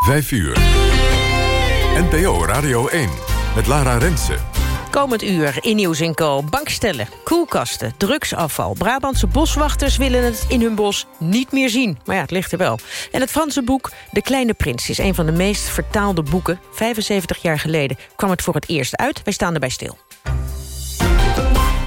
5 uur. NPO Radio 1 met Lara Rensen. Komend uur in Nieuws Co. Bankstellen, koelkasten, drugsafval. Brabantse boswachters willen het in hun bos niet meer zien. Maar ja, het ligt er wel. En het Franse boek De Kleine Prins is een van de meest vertaalde boeken. 75 jaar geleden kwam het voor het eerst uit. Wij staan erbij stil.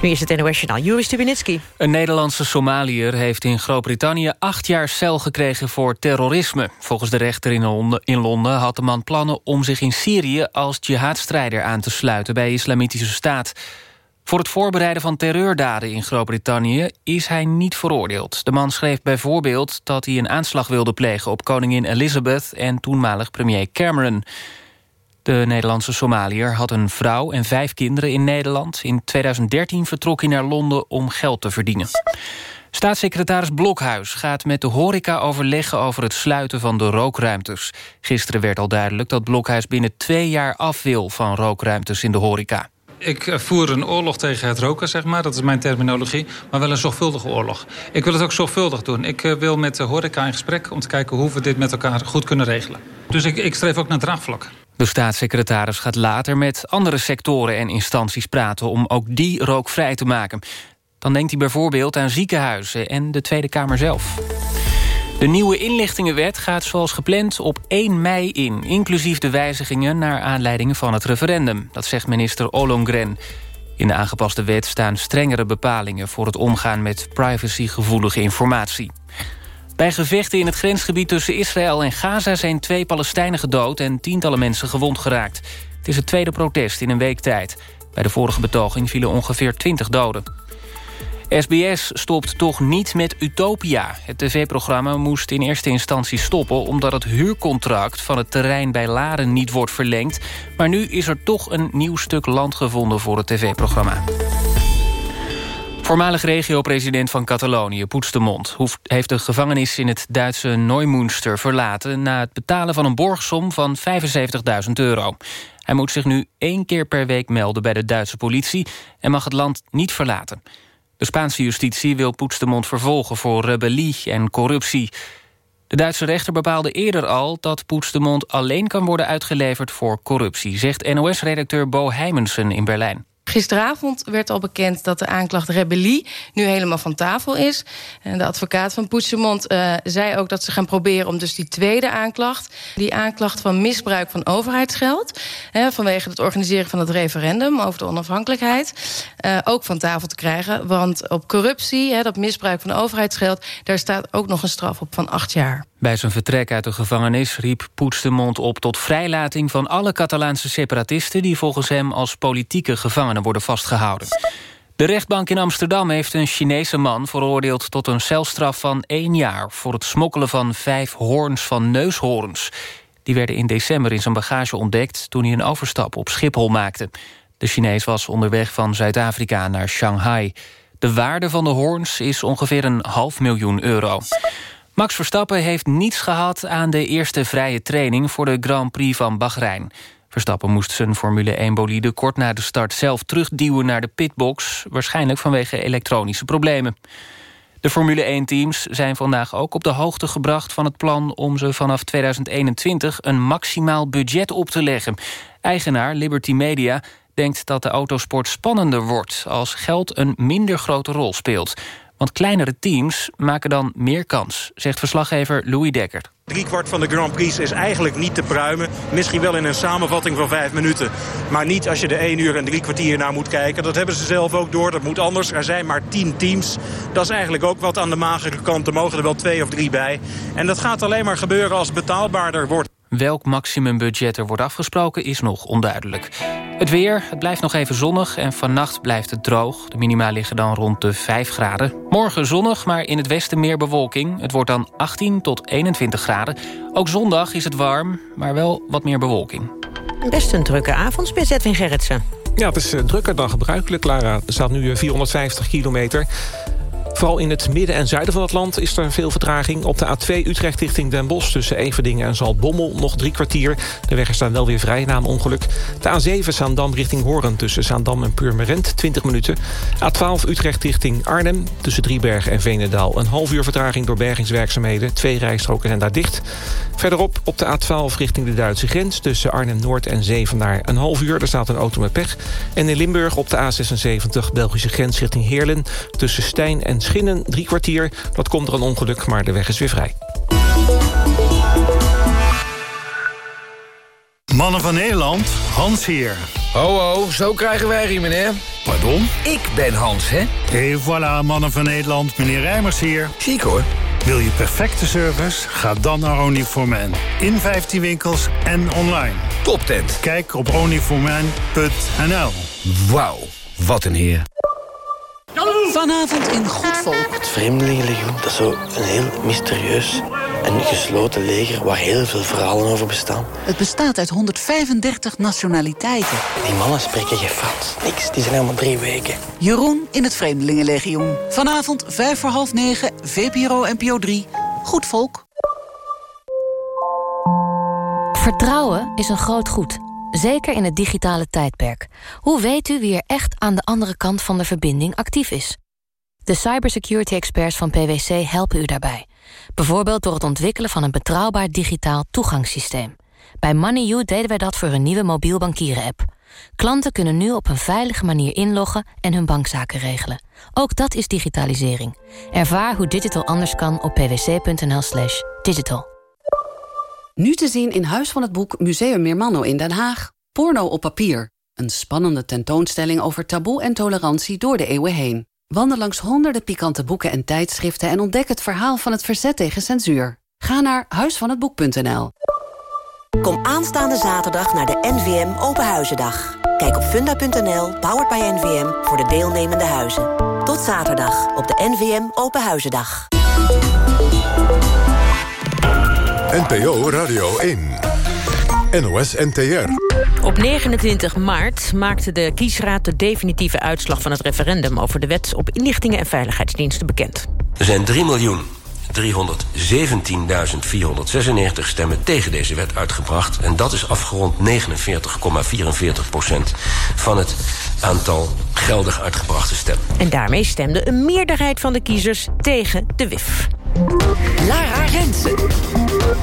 Nu is het NOS-journaal. Juri Stubinitsky. Een Nederlandse Somaliër heeft in Groot-Brittannië... acht jaar cel gekregen voor terrorisme. Volgens de rechter in Londen, in Londen had de man plannen... om zich in Syrië als jihadstrijder aan te sluiten... bij Islamitische Staat. Voor het voorbereiden van terreurdaden in Groot-Brittannië... is hij niet veroordeeld. De man schreef bijvoorbeeld dat hij een aanslag wilde plegen... op koningin Elizabeth en toenmalig premier Cameron... De Nederlandse Somaliër had een vrouw en vijf kinderen in Nederland. In 2013 vertrok hij naar Londen om geld te verdienen. Staatssecretaris Blokhuis gaat met de horeca overleggen... over het sluiten van de rookruimtes. Gisteren werd al duidelijk dat Blokhuis binnen twee jaar af wil... van rookruimtes in de horeca. Ik voer een oorlog tegen het roken, zeg maar. Dat is mijn terminologie. Maar wel een zorgvuldige oorlog. Ik wil het ook zorgvuldig doen. Ik eh, wil met de horeca in gesprek om te kijken hoe we dit met elkaar goed kunnen regelen. Dus ik, ik streef ook naar draagvlak. De staatssecretaris gaat later met andere sectoren en instanties praten... om ook die rookvrij te maken. Dan denkt hij bijvoorbeeld aan ziekenhuizen en de Tweede Kamer zelf. De nieuwe inlichtingenwet gaat zoals gepland op 1 mei in... inclusief de wijzigingen naar aanleiding van het referendum. Dat zegt minister Ollongren. In de aangepaste wet staan strengere bepalingen... voor het omgaan met privacygevoelige informatie. Bij gevechten in het grensgebied tussen Israël en Gaza... zijn twee Palestijnen gedood en tientallen mensen gewond geraakt. Het is het tweede protest in een week tijd. Bij de vorige betoging vielen ongeveer 20 doden. SBS stopt toch niet met Utopia. Het tv-programma moest in eerste instantie stoppen... omdat het huurcontract van het terrein bij Laren niet wordt verlengd. Maar nu is er toch een nieuw stuk land gevonden voor het tv-programma. Voormalig regio-president van Catalonië, Puigdemont... heeft de gevangenis in het Duitse Neumünster verlaten... na het betalen van een borgsom van 75.000 euro. Hij moet zich nu één keer per week melden bij de Duitse politie... en mag het land niet verlaten. De Spaanse justitie wil Puigdemont vervolgen voor rebellie en corruptie. De Duitse rechter bepaalde eerder al dat Puigdemont alleen kan worden uitgeleverd voor corruptie... zegt NOS-redacteur Bo Heimensen in Berlijn. Gisteravond werd al bekend dat de aanklacht rebellie nu helemaal van tafel is. De advocaat van Puigdemont uh, zei ook dat ze gaan proberen om dus die tweede aanklacht, die aanklacht van misbruik van overheidsgeld, vanwege het organiseren van het referendum over de onafhankelijkheid, uh, ook van tafel te krijgen. Want op corruptie, dat misbruik van overheidsgeld, daar staat ook nog een straf op van acht jaar. Bij zijn vertrek uit de gevangenis riep Puigdemont op tot vrijlating van alle Catalaanse separatisten die volgens hem als politieke gevangenen worden vastgehouden. De rechtbank in Amsterdam heeft een Chinese man veroordeeld tot een celstraf van één jaar voor het smokkelen van vijf hoorns van neushoorns. Die werden in december in zijn bagage ontdekt toen hij een overstap op Schiphol maakte. De Chinees was onderweg van Zuid-Afrika naar Shanghai. De waarde van de hoorns is ongeveer een half miljoen euro. Max Verstappen heeft niets gehad aan de eerste vrije training... voor de Grand Prix van Bahrein. Verstappen moest zijn Formule 1-bolide kort na de start zelf terugduwen naar de pitbox... waarschijnlijk vanwege elektronische problemen. De Formule 1-teams zijn vandaag ook op de hoogte gebracht van het plan... om ze vanaf 2021 een maximaal budget op te leggen. Eigenaar Liberty Media denkt dat de autosport spannender wordt... als geld een minder grote rol speelt... Want kleinere teams maken dan meer kans, zegt verslaggever Louis Dekker. kwart van de Grand Prix is eigenlijk niet te pruimen. Misschien wel in een samenvatting van vijf minuten. Maar niet als je er één uur en drie kwartier naar moet kijken. Dat hebben ze zelf ook door. Dat moet anders. Er zijn maar tien teams. Dat is eigenlijk ook wat aan de magere kant. Er mogen er wel twee of drie bij. En dat gaat alleen maar gebeuren als betaalbaarder wordt. Welk maximumbudget er wordt afgesproken is nog onduidelijk. Het weer, het blijft nog even zonnig en vannacht blijft het droog. De minima liggen dan rond de 5 graden. Morgen zonnig, maar in het westen meer bewolking. Het wordt dan 18 tot 21 graden. Ook zondag is het warm, maar wel wat meer bewolking. Best een drukke avond, Edwin Gerritsen. Ja, het is eh, drukker dan gebruikelijk, Lara. Er staat nu 450 eh, kilometer. Vooral in het midden en zuiden van het land is er veel vertraging. Op de A2 Utrecht richting Den Bosch tussen Everdingen en Zaltbommel nog drie kwartier. De weg is daar wel weer vrij na een ongeluk. De A7 Zaandam richting Hoorn tussen Zaandam en Purmerend 20 minuten. A12 Utrecht richting Arnhem tussen Driebergen en Veenendaal. Een half uur vertraging door bergingswerkzaamheden. Twee rijstroken zijn daar dicht. Verderop op de A12 richting de Duitse grens tussen Arnhem-Noord en Zevenaar. Een half uur, daar staat een auto met pech. En in Limburg op de A76 Belgische grens richting Heerlen tussen Stijn en Schinnen drie kwartier. Dat komt er een ongeluk, maar de weg is weer vrij. Mannen van Nederland, Hans hier. Ho ho, zo krijgen wij hier, meneer. Pardon? Ik ben Hans, hè? Et voilà, Mannen van Nederland, meneer Rijmers hier. Ziek hoor. Wil je perfecte service? Ga dan naar Onlyforman. In 15 winkels en online. Toptent. Kijk op onlyforman.nl. Wauw, wat een heer. Vanavond in Goed Volk. Het Vreemdelingenlegioen, dat is zo een heel mysterieus en gesloten leger waar heel veel verhalen over bestaan. Het bestaat uit 135 nationaliteiten. Die mannen spreken geen Frans. Niks, die zijn helemaal drie weken. Jeroen in het Vreemdelingenlegioen. Vanavond 5 voor half 9, VPRO NPO 3. Goed Volk. Vertrouwen is een groot goed. Zeker in het digitale tijdperk. Hoe weet u wie er echt aan de andere kant van de verbinding actief is? De cybersecurity experts van PwC helpen u daarbij. Bijvoorbeeld door het ontwikkelen van een betrouwbaar digitaal toegangssysteem. Bij MoneyU deden wij dat voor een nieuwe mobiel bankieren-app. Klanten kunnen nu op een veilige manier inloggen en hun bankzaken regelen. Ook dat is digitalisering. Ervaar hoe digital anders kan op pwc.nl/slash digital. Nu te zien in Huis van het Boek Museum Meermanno in Den Haag. Porno op papier. Een spannende tentoonstelling over taboe en tolerantie door de eeuwen heen. Wandel langs honderden pikante boeken en tijdschriften... en ontdek het verhaal van het verzet tegen censuur. Ga naar huisvanhetboek.nl. Kom aanstaande zaterdag naar de NVM Openhuizendag. Kijk op funda.nl, powered by NVM, voor de deelnemende huizen. Tot zaterdag op de NVM Openhuizendag. NPO Radio 1. NOS NTR. Op 29 maart maakte de kiesraad de definitieve uitslag van het referendum... over de wet op inlichtingen en veiligheidsdiensten bekend. Er zijn 3 miljoen 317.496 stemmen tegen deze wet uitgebracht. En dat is afgerond 49,44 procent van het aantal geldig uitgebrachte stemmen. En daarmee stemde een meerderheid van de kiezers tegen de WIF. Lara Rensen.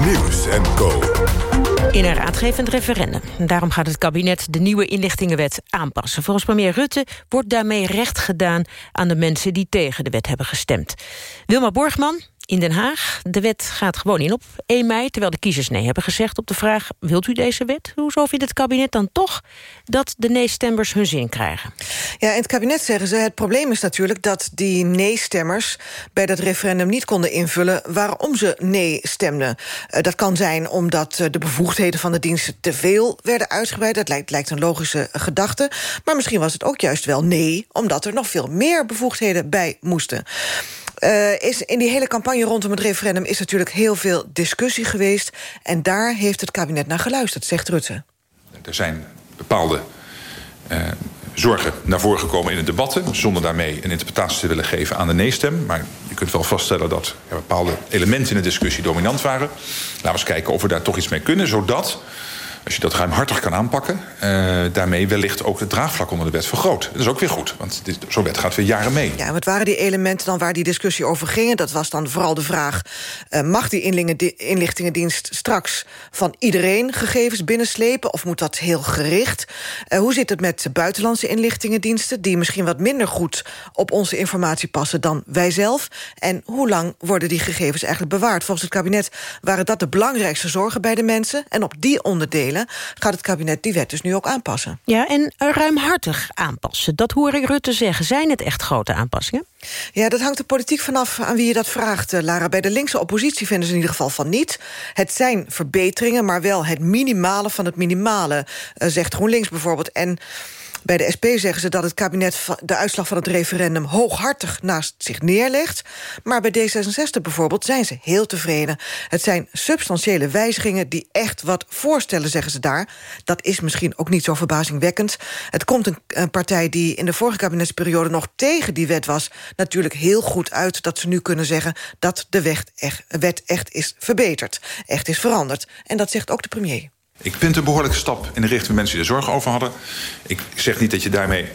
Nieuws en Co. In een raadgevend referendum. Daarom gaat het kabinet de nieuwe inlichtingenwet aanpassen. Volgens premier Rutte wordt daarmee recht gedaan... aan de mensen die tegen de wet hebben gestemd. Wilma Borgman, in Den Haag. De wet gaat gewoon in op 1 mei, terwijl de kiezers nee hebben gezegd op de vraag... wilt u deze wet? Hoezo vindt het kabinet dan toch dat de nee-stemmers hun zin krijgen? Ja, in het kabinet zeggen ze, het probleem is natuurlijk... dat die nee-stemmers bij dat referendum niet konden invullen... waarom ze nee stemden. Uh, dat kan zijn omdat uh, de bevoegdheden van de diensten te veel werden uitgebreid. Dat lijkt, lijkt een logische gedachte. Maar misschien was het ook juist wel nee... omdat er nog veel meer bevoegdheden bij moesten. Uh, is in die hele campagne rondom het referendum is natuurlijk heel veel discussie geweest. En daar heeft het kabinet naar geluisterd, zegt Rutte. Er zijn bepaalde uh, zorgen naar voren gekomen in de debatten... zonder daarmee een interpretatie te willen geven aan de nee-stem. Maar je kunt wel vaststellen dat er bepaalde elementen in de discussie dominant waren. Laten we eens kijken of we daar toch iets mee kunnen, zodat als je dat ruimhartig kan aanpakken... Uh, daarmee wellicht ook het draagvlak onder de wet vergroot. Dat is ook weer goed, want zo'n wet gaat weer jaren mee. Ja, wat waren die elementen dan waar die discussie over ging? Dat was dan vooral de vraag... Uh, mag die inlichtingendienst straks van iedereen gegevens binnenslepen... of moet dat heel gericht? Uh, hoe zit het met buitenlandse inlichtingendiensten... die misschien wat minder goed op onze informatie passen dan wij zelf? En hoe lang worden die gegevens eigenlijk bewaard? Volgens het kabinet waren dat de belangrijkste zorgen bij de mensen... en op die onderdelen gaat het kabinet die wet dus nu ook aanpassen. Ja, en ruimhartig aanpassen. Dat hoor ik Rutte zeggen. Zijn het echt grote aanpassingen? Ja, dat hangt de politiek vanaf aan wie je dat vraagt, eh, Lara. Bij de linkse oppositie vinden ze in ieder geval van niet. Het zijn verbeteringen, maar wel het minimale van het minimale, uh, zegt GroenLinks bijvoorbeeld. En Bij de SP zeggen ze dat het kabinet de uitslag van het referendum... hooghartig naast zich neerlegt. Maar bij D66 bijvoorbeeld zijn ze heel tevreden. Het zijn substantiële wijzigingen die echt wat voorstellen, zeggen ze daar. Dat is misschien ook niet zo verbazingwekkend. Het komt een, partij die in de vorige kabinetsperiode... nog tegen die wet was, natuurlijk heel goed uit... dat ze nu kunnen zeggen dat de wet echt, wet echt is verbeterd. Echt is veranderd. En dat zegt ook de premier. Ik vind het een behoorlijke stap in de richting van mensen die er zorg over hadden. Ik zeg niet dat je daarmee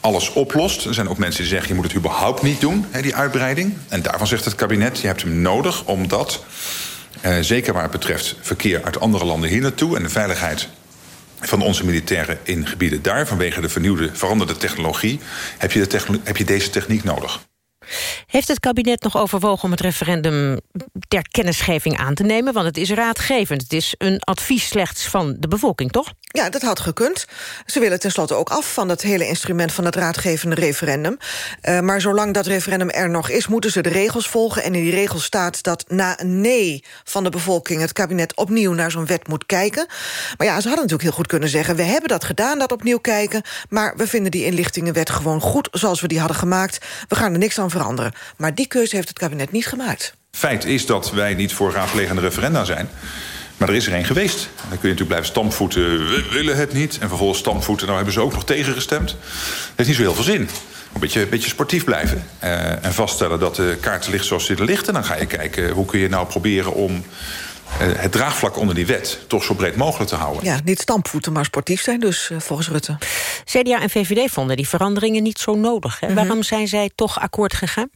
alles oplost. Er zijn ook mensen die zeggen... je moet het überhaupt niet doen, die uitbreiding. En daarvan zegt het kabinet, je hebt hem nodig... omdat, eh, zeker waar het betreft verkeer uit andere landen hier naartoe... en de veiligheid van onze militairen in gebieden daar... vanwege de vernieuwde, veranderde technologie... heb je, de heb je deze techniek nodig. Heeft het kabinet nog overwogen om het referendum ter kennisgeving aan te nemen? Want het is raadgevend. Het is een advies slechts van de bevolking, toch? Ja, dat had gekund. Ze willen tenslotte ook af van het hele instrument van het raadgevende referendum. Uh, maar zolang dat referendum er nog is, moeten ze de regels volgen. En in die regels staat dat na nee van de bevolking... het kabinet opnieuw naar zo'n wet moet kijken. Maar ja, ze hadden natuurlijk heel goed kunnen zeggen... we hebben dat gedaan, dat opnieuw kijken... maar we vinden die inlichtingenwet gewoon goed zoals we die hadden gemaakt. We gaan er niks aan veranderen. Maar die keuze heeft het kabinet niet gemaakt. Feit is dat wij niet voor raadplegende referenda zijn... Maar er is er één geweest. Dan kun je natuurlijk blijven stampvoeten, we willen het niet. En vervolgens stampvoeten, nou hebben ze ook nog tegengestemd. Dat heeft niet zo heel veel zin. Een beetje, een beetje sportief blijven. Uh, en vaststellen dat de kaart ligt zoals ze er ligt. En dan ga je kijken, hoe kun je nou proberen om eh, het draagvlak onder die wet toch zo breed mogelijk te houden. Ja, niet stampvoeten, maar sportief zijn dus, uh, volgens Rutte. CDA en VVD vonden die veranderingen niet zo nodig. Hè? Mm -hmm. Waarom zijn zij toch akkoord gegaan?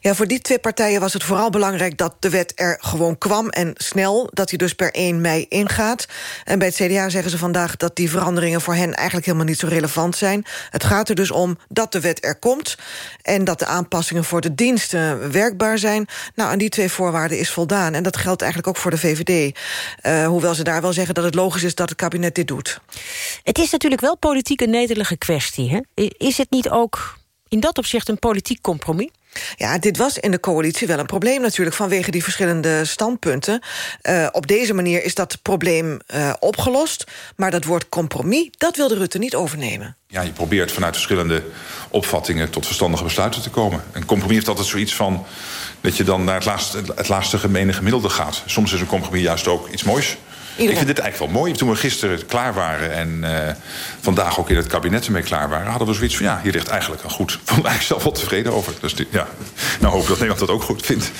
Ja, voor die twee partijen was het vooral belangrijk... dat de wet er gewoon kwam en snel, dat die dus per 1 mei ingaat. En bij het CDA zeggen ze vandaag dat die veranderingen... voor hen eigenlijk helemaal niet zo relevant zijn. Het gaat er dus om dat de wet er komt... en dat de aanpassingen voor de diensten werkbaar zijn. Nou, aan die twee voorwaarden is voldaan. En dat geldt eigenlijk ook voor de VVD. Uh, hoewel ze daar wel zeggen dat het logisch is dat het kabinet dit doet. Het is natuurlijk wel politiek een nederige kwestie. Hè? Is het niet ook in dat opzicht een politiek compromis? Ja, dit was in de coalitie wel een probleem natuurlijk... vanwege die verschillende standpunten. Uh, op deze manier is dat probleem uh, opgelost. Maar dat woord compromis, dat wilde Rutte niet overnemen. Ja, je probeert vanuit verschillende opvattingen... tot verstandige besluiten te komen. Een compromis heeft altijd zoiets van... dat je dan naar het laatste, het laatste gemene gemiddelde gaat. Soms is een compromis juist ook iets moois. Iedereen. Ik vind dit eigenlijk wel mooi. Toen we gisteren klaar waren en uh, vandaag ook in het kabinet ermee klaar waren... hadden we zoiets van, ja, hier ligt eigenlijk een goed. Ik vond eigenlijk zelf wel tevreden over. Dus ja, nou hoop ik dat Nederland dat ook goed vindt.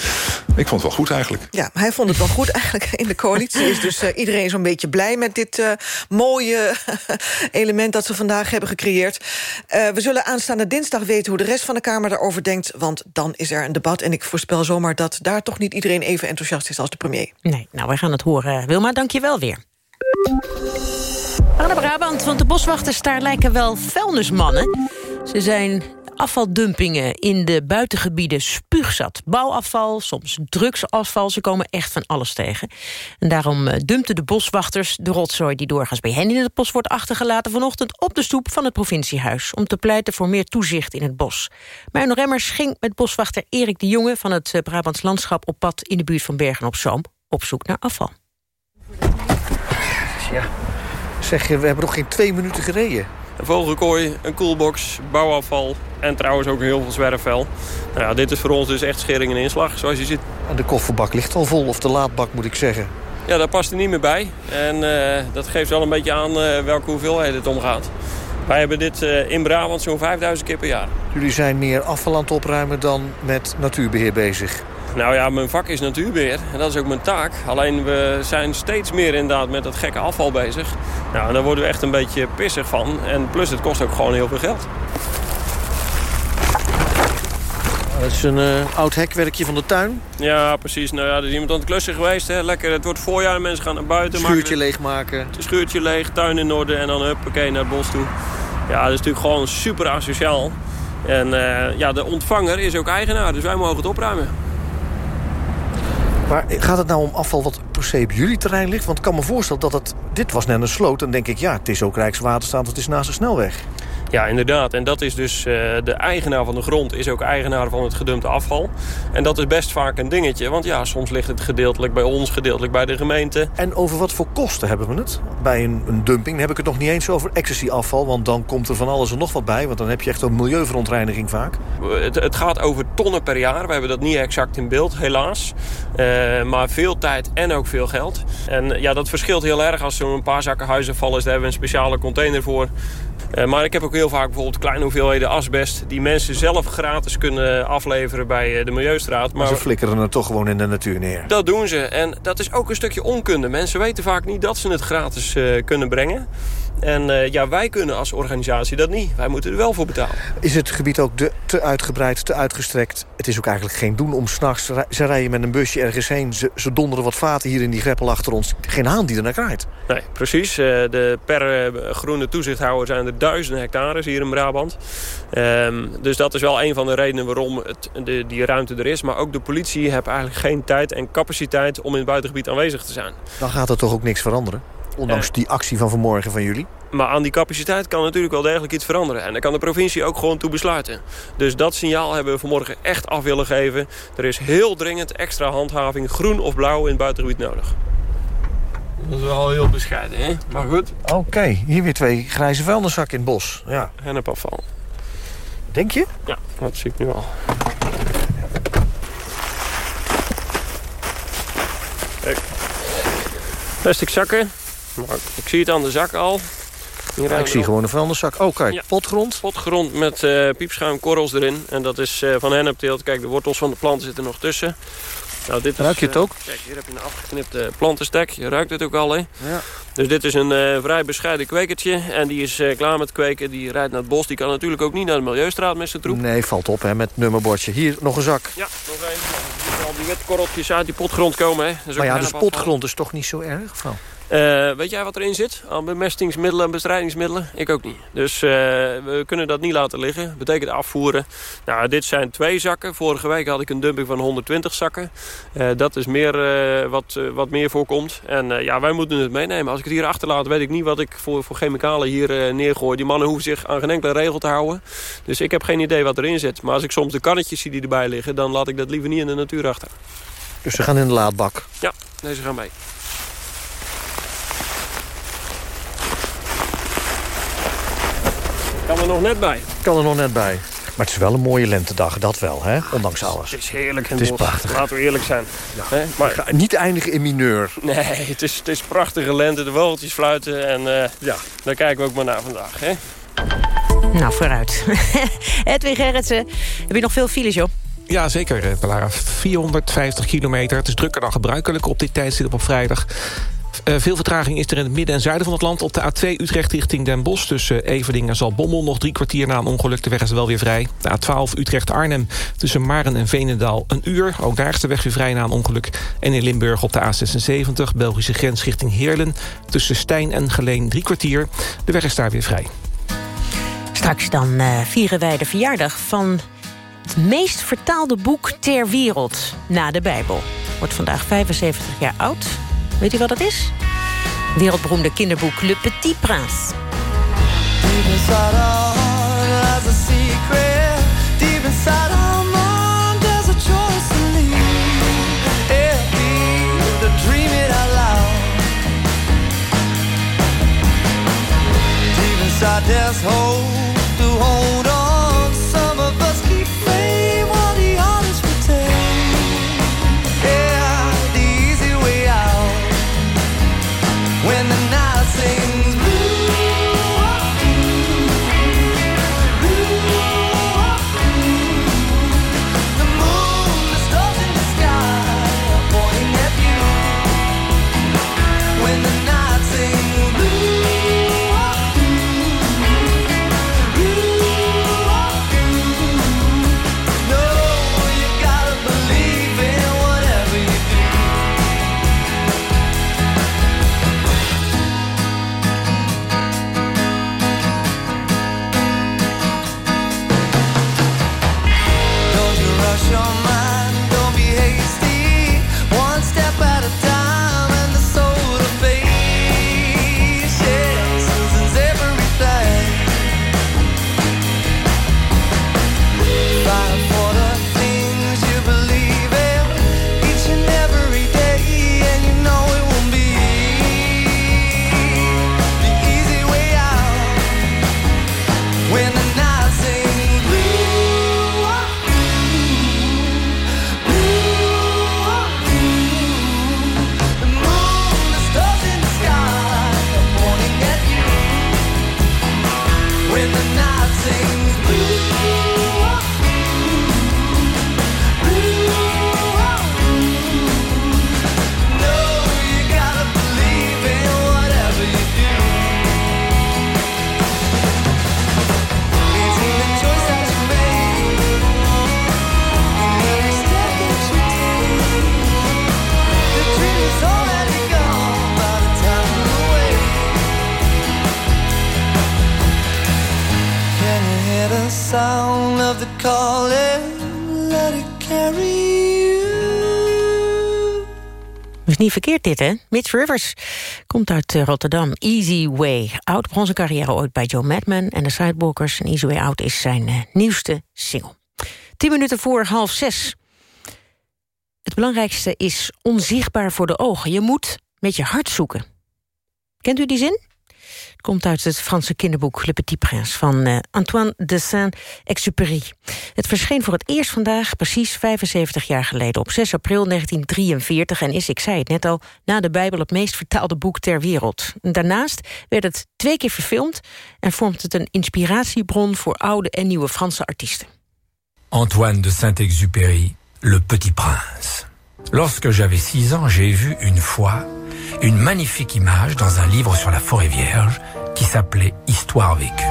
Ik vond het wel goed eigenlijk. Ja, hij vond het wel goed eigenlijk. In de coalitie is dus uh, iedereen zo'n beetje blij met dit uh, mooie element... dat ze vandaag hebben gecreëerd. we zullen aanstaande dinsdag weten hoe de rest van de Kamer daarover denkt... want dan is er een debat en ik voorspel zomaar... dat daar toch niet iedereen even enthousiast is als de premier. Nee, nou, wij gaan het horen. Wilma, dank je wel weer. Brabant, want de boswachters daar lijken wel vuilnismannen. Ze zijn afvaldumpingen in de buitengebieden spuugzat. Bouwafval, soms drugsafval, ze komen echt van alles tegen. En daarom dumpten de boswachters de rotzooi die doorgaans bij hen in het bos wordt achtergelaten vanochtend op de stoep van het provinciehuis om te pleiten voor meer toezicht in het bos. Marno Remmers ging met boswachter Erik de Jonge van het Brabants Landschap op pad in de buurt van Bergen op Zoom op zoek naar afval. Ja, zeg je, we hebben nog geen twee minuten gereden. Een vogelkooi, een koelbox, bouwafval en trouwens ook heel veel zwerfvuil. Nou ja, dit is voor ons dus echt schering en inslag, zoals je ziet. En de kofferbak ligt al vol, of de laadbak moet ik zeggen. Ja, dat past er niet meer bij. En uh, dat geeft wel een beetje aan uh, welke hoeveelheid het omgaat. Wij hebben dit uh, in Brabant zo'n 5000 keer per jaar. Jullie zijn meer afval aan het opruimen dan met natuurbeheer bezig. Nou ja, mijn vak is natuurbeheer en dat is ook mijn taak. Alleen we zijn steeds meer inderdaad met dat gekke afval bezig. Nou, en daar worden we echt een beetje pissig van. En plus het kost ook gewoon heel veel geld. Dat is een uh, oud hekwerkje van de tuin. Ja, precies. Nou ja, er is iemand aan het klussen geweest. Hè. Lekker, het wordt voorjaar, mensen gaan naar buiten. Schuurtje leegmaken. Het schuurtje leeg, tuin in orde en dan huppakee naar het bos toe. Ja, dat is natuurlijk gewoon super asociaal. En uh, ja, de ontvanger is ook eigenaar, dus wij mogen het opruimen. Maar gaat het nou om afval wat per se op jullie terrein ligt? Want ik kan me voorstellen dat het... Dit was net een sloot. Dan denk ik, ja, het is ook Rijkswaterstaat, het is naast de snelweg. Ja, inderdaad. En dat is dus uh, de eigenaar van de grond... is ook eigenaar van het gedumpte afval. En dat is best vaak een dingetje. Want ja, soms ligt het gedeeltelijk bij ons, gedeeltelijk bij de gemeente. En over wat voor kosten hebben we het? Bij een, een dumping dan heb ik het nog niet eens over ecstasy-afval... want dan komt er van alles en nog wat bij. Want dan heb je echt een milieuverontreiniging vaak. Het, het gaat over tonnen per jaar. We hebben dat niet exact in beeld, helaas. Uh, maar veel tijd en ook veel geld. En ja, dat verschilt heel erg. Als zo'n paar zakken huizenval is, daar hebben we een speciale container voor. Uh, maar ik heb ook heel vaak bijvoorbeeld kleine hoeveelheden asbest... die mensen zelf gratis kunnen afleveren bij eh, de Milieustraat. Maar ze flikkeren het toch gewoon in de natuur neer. Dat doen ze. En dat is ook een stukje onkunde. Mensen weten vaak niet dat ze het gratis uh, kunnen brengen. En uh, ja, wij kunnen als organisatie dat niet. Wij moeten er wel voor betalen. Is het gebied ook de, te uitgebreid, te uitgestrekt? Het is ook eigenlijk geen doen om s'nachts... Ze rijden met een busje ergens heen. Ze, ze donderen wat vaten hier in die greppel achter ons. Geen haan die er naar kraait. Nee, precies. de per groene toezichthouder zijn er duizenden hectares hier in Brabant. Um, dus dat is wel een van de redenen waarom het, de, die ruimte er is. Maar ook de politie heeft eigenlijk geen tijd en capaciteit... om in het buitengebied aanwezig te zijn. Dan gaat er toch ook niks veranderen? Ondanks die actie van vanmorgen van jullie? Maar aan die capaciteit kan natuurlijk wel degelijk iets veranderen. En daar kan de provincie ook gewoon toe besluiten. Dus dat signaal hebben we vanmorgen echt af willen geven. Er is heel dringend extra handhaving groen of blauw in het buitengebied nodig. Dat is wel heel bescheiden, hè? Maar goed. Oké, hier weer twee grijze vuilniszakken in het bos. Ja. Hennepafval. Denk je? Ja, dat zie ik nu al. Kijk. Plastic zakken. Ik zie het aan de zak al. Ja, ik zie gewoon een vuilniszak. Oh, kijk, ja. potgrond. Potgrond met uh, piepschuimkorrels erin. En dat is uh, van hennepteelt. Kijk, de wortels van de planten zitten nog tussen. Nou, dit Ruik je het ook? Uh, kijk, hier heb je een afgeknipte plantenstek. Je ruikt het ook al, hè? Ja. Dus dit is een vrij bescheiden kwekertje. En die is klaar met kweken. Die rijdt naar het bos. Die kan natuurlijk ook niet naar de Milieustraat met zijn troep. Nee, valt op, hè, met nummerbordje. Hier, nog een zak. Ja, nog één. Hier al die witkorreltjes uit die potgrond komen, hè. maar ja, dus potgrond is toch niet zo erg, of wel? Uh, weet jij wat erin zit? Aan bemestingsmiddelen en bestrijdingsmiddelen? Ik ook niet. Dus uh, we kunnen dat niet laten liggen. Betekent afvoeren. Nou, dit zijn twee zakken. Vorige week had ik een dumping van 120 zakken. Uh, dat is meer wat, wat meer voorkomt. En ja, wij moeten het meenemen. Als ik het hier achterlaat, weet ik niet wat ik voor, voor chemicalen hier neergooi. Die mannen hoeven zich aan geen enkele regel te houden. Dus ik heb geen idee wat erin zit. Maar als ik soms de kannetjes zie die erbij liggen... dan laat ik dat liever niet in de natuur achter. Dus ze gaan in de laadbak? Ja, deze gaan mee. Er nog net bij. Kan er nog net bij. Maar het is wel een mooie lentedag, dat wel, hè? ondanks alles. Het is heerlijk Het is prachtig. Laten we eerlijk zijn. Ja. Maar niet eindigen in mineur. Nee, het is, het is prachtige lente, de vogeltjes fluiten. En uh, ja, daar kijken we ook maar naar vandaag. Hè? Nou, vooruit. Edwin Gerritsen, heb je nog veel files, joh? Ja, zeker, Belara. 450 kilometer. Het is drukker dan gebruikelijk op dit tijdstip op vrijdag. Uh, veel vertraging is er in het midden en zuiden van het land. Op de A2 Utrecht richting Den Bosch tussen Everding en Zalbommel. Nog drie kwartier na een ongeluk. De weg is wel weer vrij. De A12 Utrecht-Arnhem tussen Maren en Veenendaal een uur. Ook daar is de weg weer vrij na een ongeluk. En in Limburg op de A76 Belgische grens richting Heerlen. Tussen Stijn en Geleen drie kwartier. De weg is daar weer vrij. Straks dan uh, vieren wij de verjaardag van het meest vertaalde boek ter wereld na de Bijbel. Wordt vandaag 75 jaar oud. Weet u wat dat is? Wereldberoemde kinderboek Le Petit Prince. Hope niet verkeerd dit, hè? Mitch Rivers komt uit eh, Rotterdam. Easy Way. Oud begon zijn carrière ooit bij Joe Madman en de Sidewalkers. En Easy Way Out is zijn uh, nieuwste single. Tien minuten voor half zes. Het belangrijkste is onzichtbaar voor de ogen. Je moet met je hart zoeken. Kent u die zin? Komt uit het Franse kinderboek Le Petit Prince van uh, Antoine de Saint-Exupéry. Het verscheen voor het eerst vandaag, precies 75 jaar geleden, op 6 april 1943 en is, ik zei het net al, na de Bijbel het meest vertaalde boek ter wereld. Daarnaast werd het twee keer verfilmd en vormt het een inspiratiebron voor oude en nieuwe Franse artiesten. Antoine de Saint-Exupéry, Le Petit Prince. Lorsque j'avais 6 ans, j'ai vu une fois une magnifique image dans un livre sur la forêt vierge qui s'appelait Histoire vécue.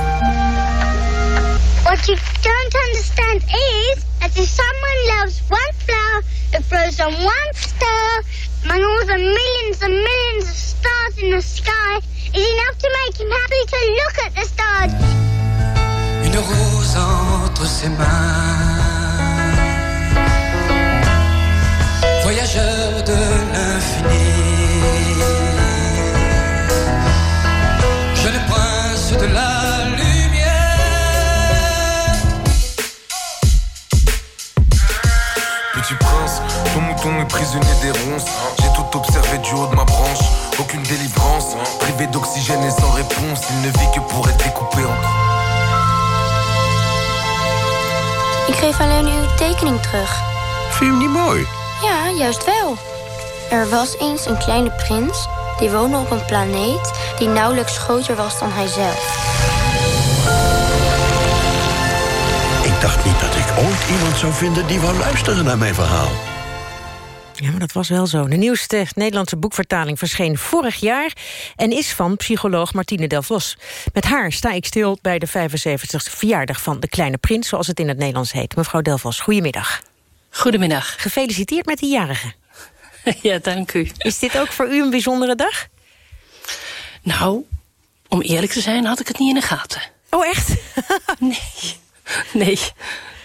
What you don't understand is that if someone loves one flower, it grows on one star among all the millions and millions of stars in the sky is enough to make him happy to look at the stars. Une rose entre ses mains. Voyageur de l'infini. de la lumière. Petit prince, ton mouton est prisonnier des ronces. J'ai tout observé du haut de ma branche. Aucune délivrance, privé d'oxygène et sans réponse. Il ne vit que pour être découpé en. Ik geef alleen uw tekening terug. Vind je hem niet mooi? Ja, juist wel. Er was eens een kleine prins die woonde op een planeet die nauwelijks groter was dan hijzelf. Ik dacht niet dat ik ooit iemand zou vinden die wou luisteren naar mijn verhaal. Ja, maar dat was wel zo. De nieuwste Nederlandse boekvertaling verscheen vorig jaar... en is van psycholoog Martine Delvos. Met haar sta ik stil bij de 75e verjaardag van De Kleine Prins... zoals het in het Nederlands heet. Mevrouw Delvos, goedemiddag. Goedemiddag. Gefeliciteerd met de jarige. Ja, dank u. Is dit ook voor u een bijzondere dag? Nou, om eerlijk te zijn had ik het niet in de gaten. Oh, echt? nee, nee.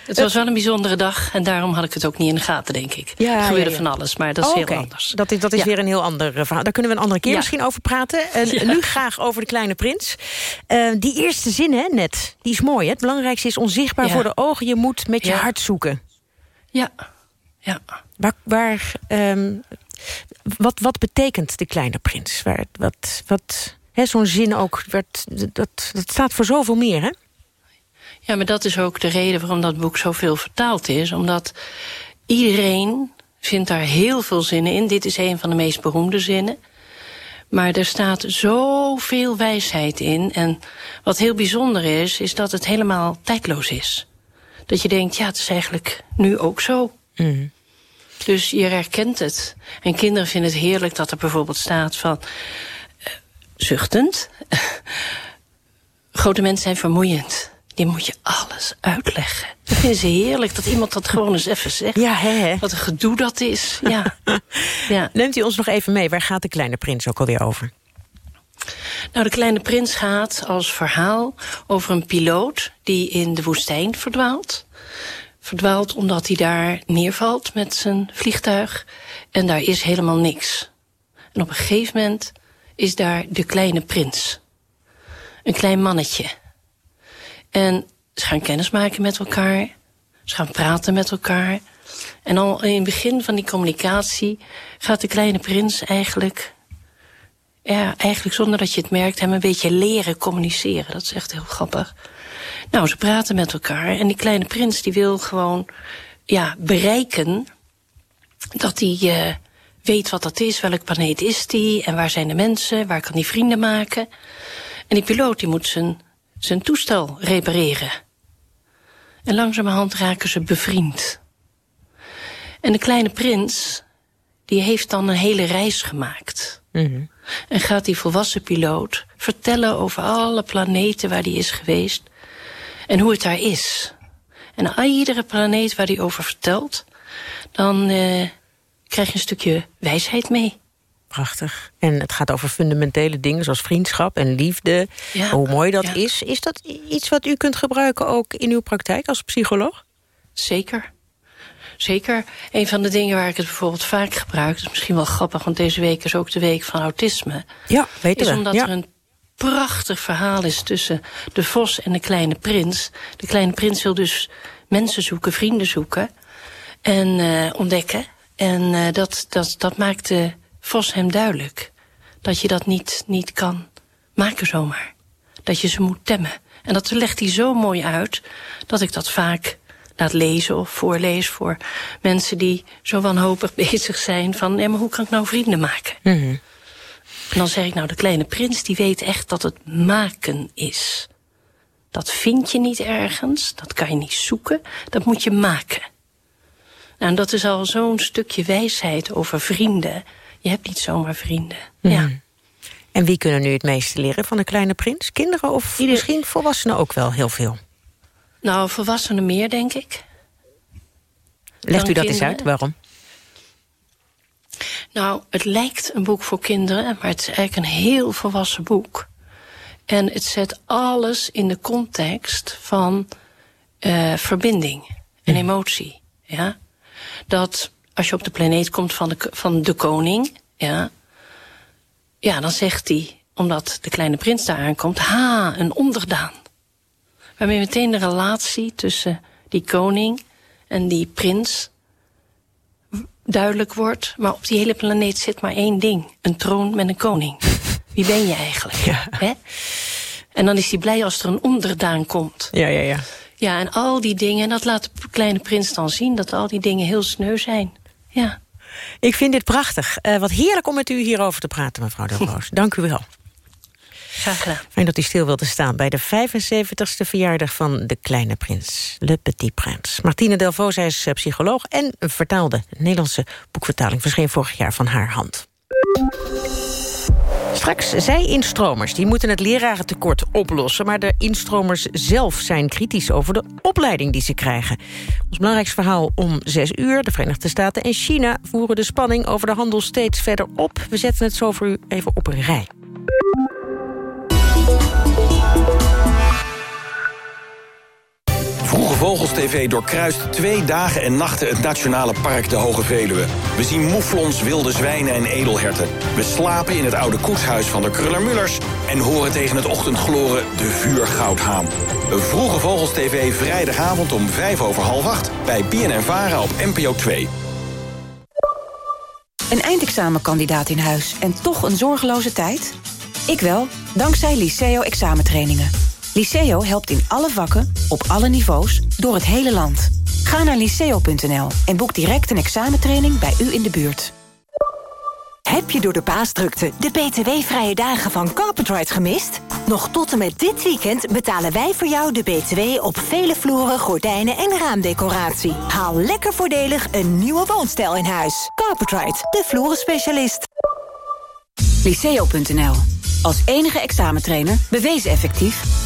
Het was wel een bijzondere dag en daarom had ik het ook niet in de gaten, denk ik. Ja, er gebeurde van alles, maar dat is oh, heel anders. Dat is, dat is weer een heel ander eh, verhaal. Daar kunnen we een andere keer misschien over praten. En nu graag over de kleine prins. Uh, die eerste zin, hè, net, die is mooi. Hè? Het belangrijkste is onzichtbaar voor de ogen. Je moet met je hart zoeken. Ja, ja. Waar, waar um, wat, wat betekent de kleine prins? Waar, wat, wat, Zo'n zin ook, werd, dat, dat staat voor zoveel meer, hè? Ja, maar dat is ook de reden waarom dat boek zoveel vertaald is. Omdat iedereen vindt daar heel veel zinnen in. Dit is een van de meest beroemde zinnen. Maar er staat zoveel wijsheid in. En wat heel bijzonder is, is dat het helemaal tijdloos is. Dat je denkt, ja, het is eigenlijk nu ook zo. Mm. Dus je herkent het. En kinderen vinden het heerlijk dat er bijvoorbeeld staat van... Uh, zuchtend. Grote mensen zijn vermoeiend. Die moet je alles uitleggen. Dat vinden ze heerlijk dat iemand dat gewoon eens even zegt. Ja, hè, Wat een gedoe dat is. Ja. ja. Neemt u ons nog even mee. Waar gaat de Kleine Prins ook alweer over? Nou, de Kleine Prins gaat als verhaal over een piloot... die in de woestijn verdwaalt verdwaalt omdat hij daar neervalt met zijn vliegtuig. En daar is helemaal niks. En op een gegeven moment is daar de kleine prins. Een klein mannetje. En ze gaan kennismaken met elkaar. Ze gaan praten met elkaar. En al in het begin van die communicatie gaat de kleine prins eigenlijk... Ja, eigenlijk zonder dat je het merkt, hem een beetje leren communiceren. Dat is echt heel grappig. Nou, ze praten met elkaar en die kleine prins die wil gewoon ja, bereiken dat hij uh, weet wat dat is, welk planeet is die en waar zijn de mensen, waar kan hij vrienden maken. En die piloot die moet zijn, zijn toestel repareren. En langzamerhand raken ze bevriend. En de kleine prins, die heeft dan een hele reis gemaakt. Mm En gaat die volwassen piloot vertellen over alle planeten waar die is geweest. En hoe het daar is. En aan iedere planeet waar hij over vertelt... dan uh, krijg je een stukje wijsheid mee. Prachtig. En het gaat over fundamentele dingen zoals vriendschap en liefde. Ja, Hoe mooi dat ja. is. Is dat iets wat u kunt gebruiken ook in uw praktijk als psycholoog? Zeker. Zeker. Een van de dingen waar ik het bijvoorbeeld vaak gebruik... is misschien wel grappig, want deze week is ook de week van autisme. Ja, weten is we. omdat ja. er een prachtig verhaal is tussen de vos en de kleine prins. De kleine prins wil dus mensen zoeken, vrienden zoeken en eh, ontdekken. En eh, dat, dat, dat maakt de vos hem duidelijk. Dat je dat niet, niet kan maken zomaar. Dat je ze moet temmen. En dat legt hij zo mooi uit dat ik dat vaak laat lezen of voorlees voor mensen die zo wanhopig bezig zijn van, ja, maar hoe kan ik nou vrienden maken? Mhm. En dan zeg ik, nou, de kleine prins die weet echt dat het maken is. Dat vind je niet ergens, dat kan je niet zoeken, dat moet je maken. Nou, en dat is al zo'n stukje wijsheid over vrienden. Je hebt niet zomaar vrienden. Ja. Mhm. En wie kunnen nu het meeste leren van de kleine prins? Kinderen of misschien volwassenen ook wel heel veel? Nou, volwassenen meer, denk ik. Legt u dat eens uit, waarom? Nou, het lijkt een boek voor kinderen, maar het is eigenlijk een heel volwassen boek. En het zet alles in de context van eh, verbinding en emotie. Ja? Dat als je op de planeet komt van de, van de koning, ja, ja, dan zegt hij, omdat de kleine prins daar aankomt, ha, een onderdaan. Waarmee meteen de relatie tussen die koning en die prins duidelijk wordt. Maar op die hele planeet zit maar één ding. Een troon met een koning. Wie ben je eigenlijk? Hè? En dan is hij blij als er een onderdaan komt. Ja, ja, ja. Ja, en al die dingen, dat laat de kleine prins dan zien... dat al die dingen heel sneu zijn. Ja. Ik vind dit prachtig. Eh, wat heerlijk om met u hierover te praten, mevrouw Delroos. Dank u wel. Graag gedaan. Fijn dat u stil wilde staan bij de 75ste verjaardag van de kleine prins. Le Petit Prince. Martine Delvaux, zij is eh, psycholoog en vertaalde. De Nederlandse boekvertaling verscheen vorig jaar van haar hand. Straks, zij instromers, die moeten het lerarentekort oplossen... maar de instromers zelf zijn kritisch over de opleiding die ze krijgen. Ons belangrijkste verhaal om zes uur. De Verenigde Staten en China voeren de spanning over de handel steeds verder op. We zetten het zo voor u even op een rij. Vroege Vogels TV doorkruist twee dagen en nachten het Nationale Park de Hoge Veluwe. We zien moeflons, wilde zwijnen en edelherten. We slapen in het oude koetshuis van de Kruller-Mullers... en horen tegen het ochtendgloren de vuurgoudhaan. Vroege Vogels TV vrijdagavond om vijf over half acht... bij BNN Vara op NPO 2. Een eindexamenkandidaat in huis en toch een zorgeloze tijd? Ik wel, dankzij Liceo examentrainingen. Liceo helpt in alle vakken, op alle niveaus, door het hele land. Ga naar liceo.nl en boek direct een examentraining bij u in de buurt. Heb je door de paasdrukte de btw-vrije dagen van Carpetright gemist? Nog tot en met dit weekend betalen wij voor jou de btw op vele vloeren, gordijnen en raamdecoratie. Haal lekker voordelig een nieuwe woonstijl in huis. Carpetright, de vloerenspecialist. Liceo.nl. Als enige examentrainer bewezen effectief.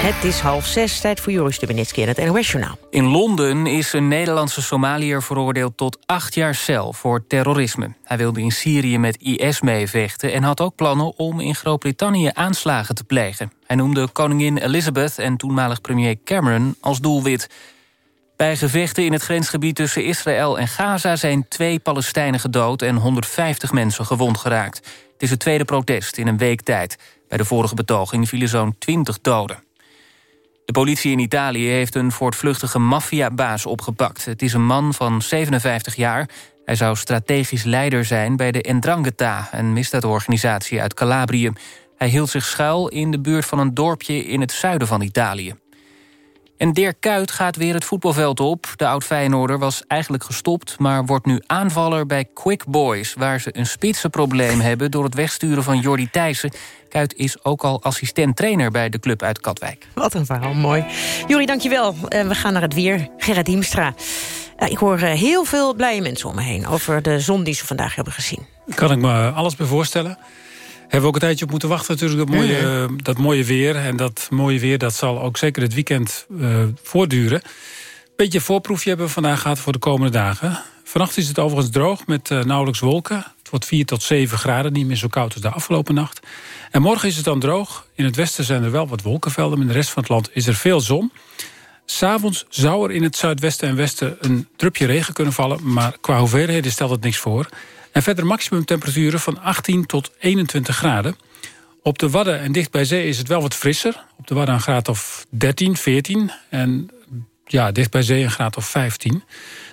Het is half zes, tijd voor Joris Stubenitski en het NOS-journaal. In Londen is een Nederlandse Somaliër veroordeeld tot acht jaar cel voor terrorisme. Hij wilde in Syrië met IS meevechten en had ook plannen om in Groot-Brittannië aanslagen te plegen. Hij noemde koningin Elizabeth en toenmalig premier Cameron als doelwit. Bij gevechten in het grensgebied tussen Israël en Gaza zijn twee Palestijnen gedood en 150 mensen gewond geraakt. Het is het tweede protest in een week tijd. Bij de vorige betoging vielen zo'n 20 doden. De politie in Italië heeft een voortvluchtige maffiabaas opgepakt. Het is een man van 57 jaar. Hij zou strategisch leider zijn bij de Ndrangheta... een misdaadorganisatie uit Calabrië. Hij hield zich schuil in de buurt van een dorpje in het zuiden van Italië. En Dirk Kuyt gaat weer het voetbalveld op. De oud-Feyenoorder was eigenlijk gestopt... maar wordt nu aanvaller bij Quick Boys... waar ze een spitsenprobleem hebben door het wegsturen van Jordi Thijssen. Kuyt is ook al assistent-trainer bij de club uit Katwijk. Wat een verhaal, mooi. Jori, dankjewel. Uh, we gaan naar het weer. Gerrit Diemstra. Uh, ik hoor uh, heel veel blije mensen om me heen... over de zon die ze vandaag hebben gezien. Kan ik me alles bij voorstellen hebben we ook een tijdje op moeten wachten natuurlijk. Dat mooie, ja, ja. dat mooie weer. En dat mooie weer dat zal ook zeker het weekend uh, voortduren. Beetje voorproefje hebben we vandaag gehad voor de komende dagen. Vannacht is het overigens droog met uh, nauwelijks wolken. Het wordt 4 tot 7 graden, niet meer zo koud als de afgelopen nacht. En morgen is het dan droog. In het westen zijn er wel wat wolkenvelden... maar in de rest van het land is er veel zon. S'avonds zou er in het zuidwesten en westen een drupje regen kunnen vallen... maar qua hoeveelheden stelt het niks voor... En verder maximumtemperaturen van 18 tot 21 graden. Op de Wadden en dicht bij zee is het wel wat frisser. Op de Wadden een graad of 13, 14. En ja, dicht bij zee een graad of 15.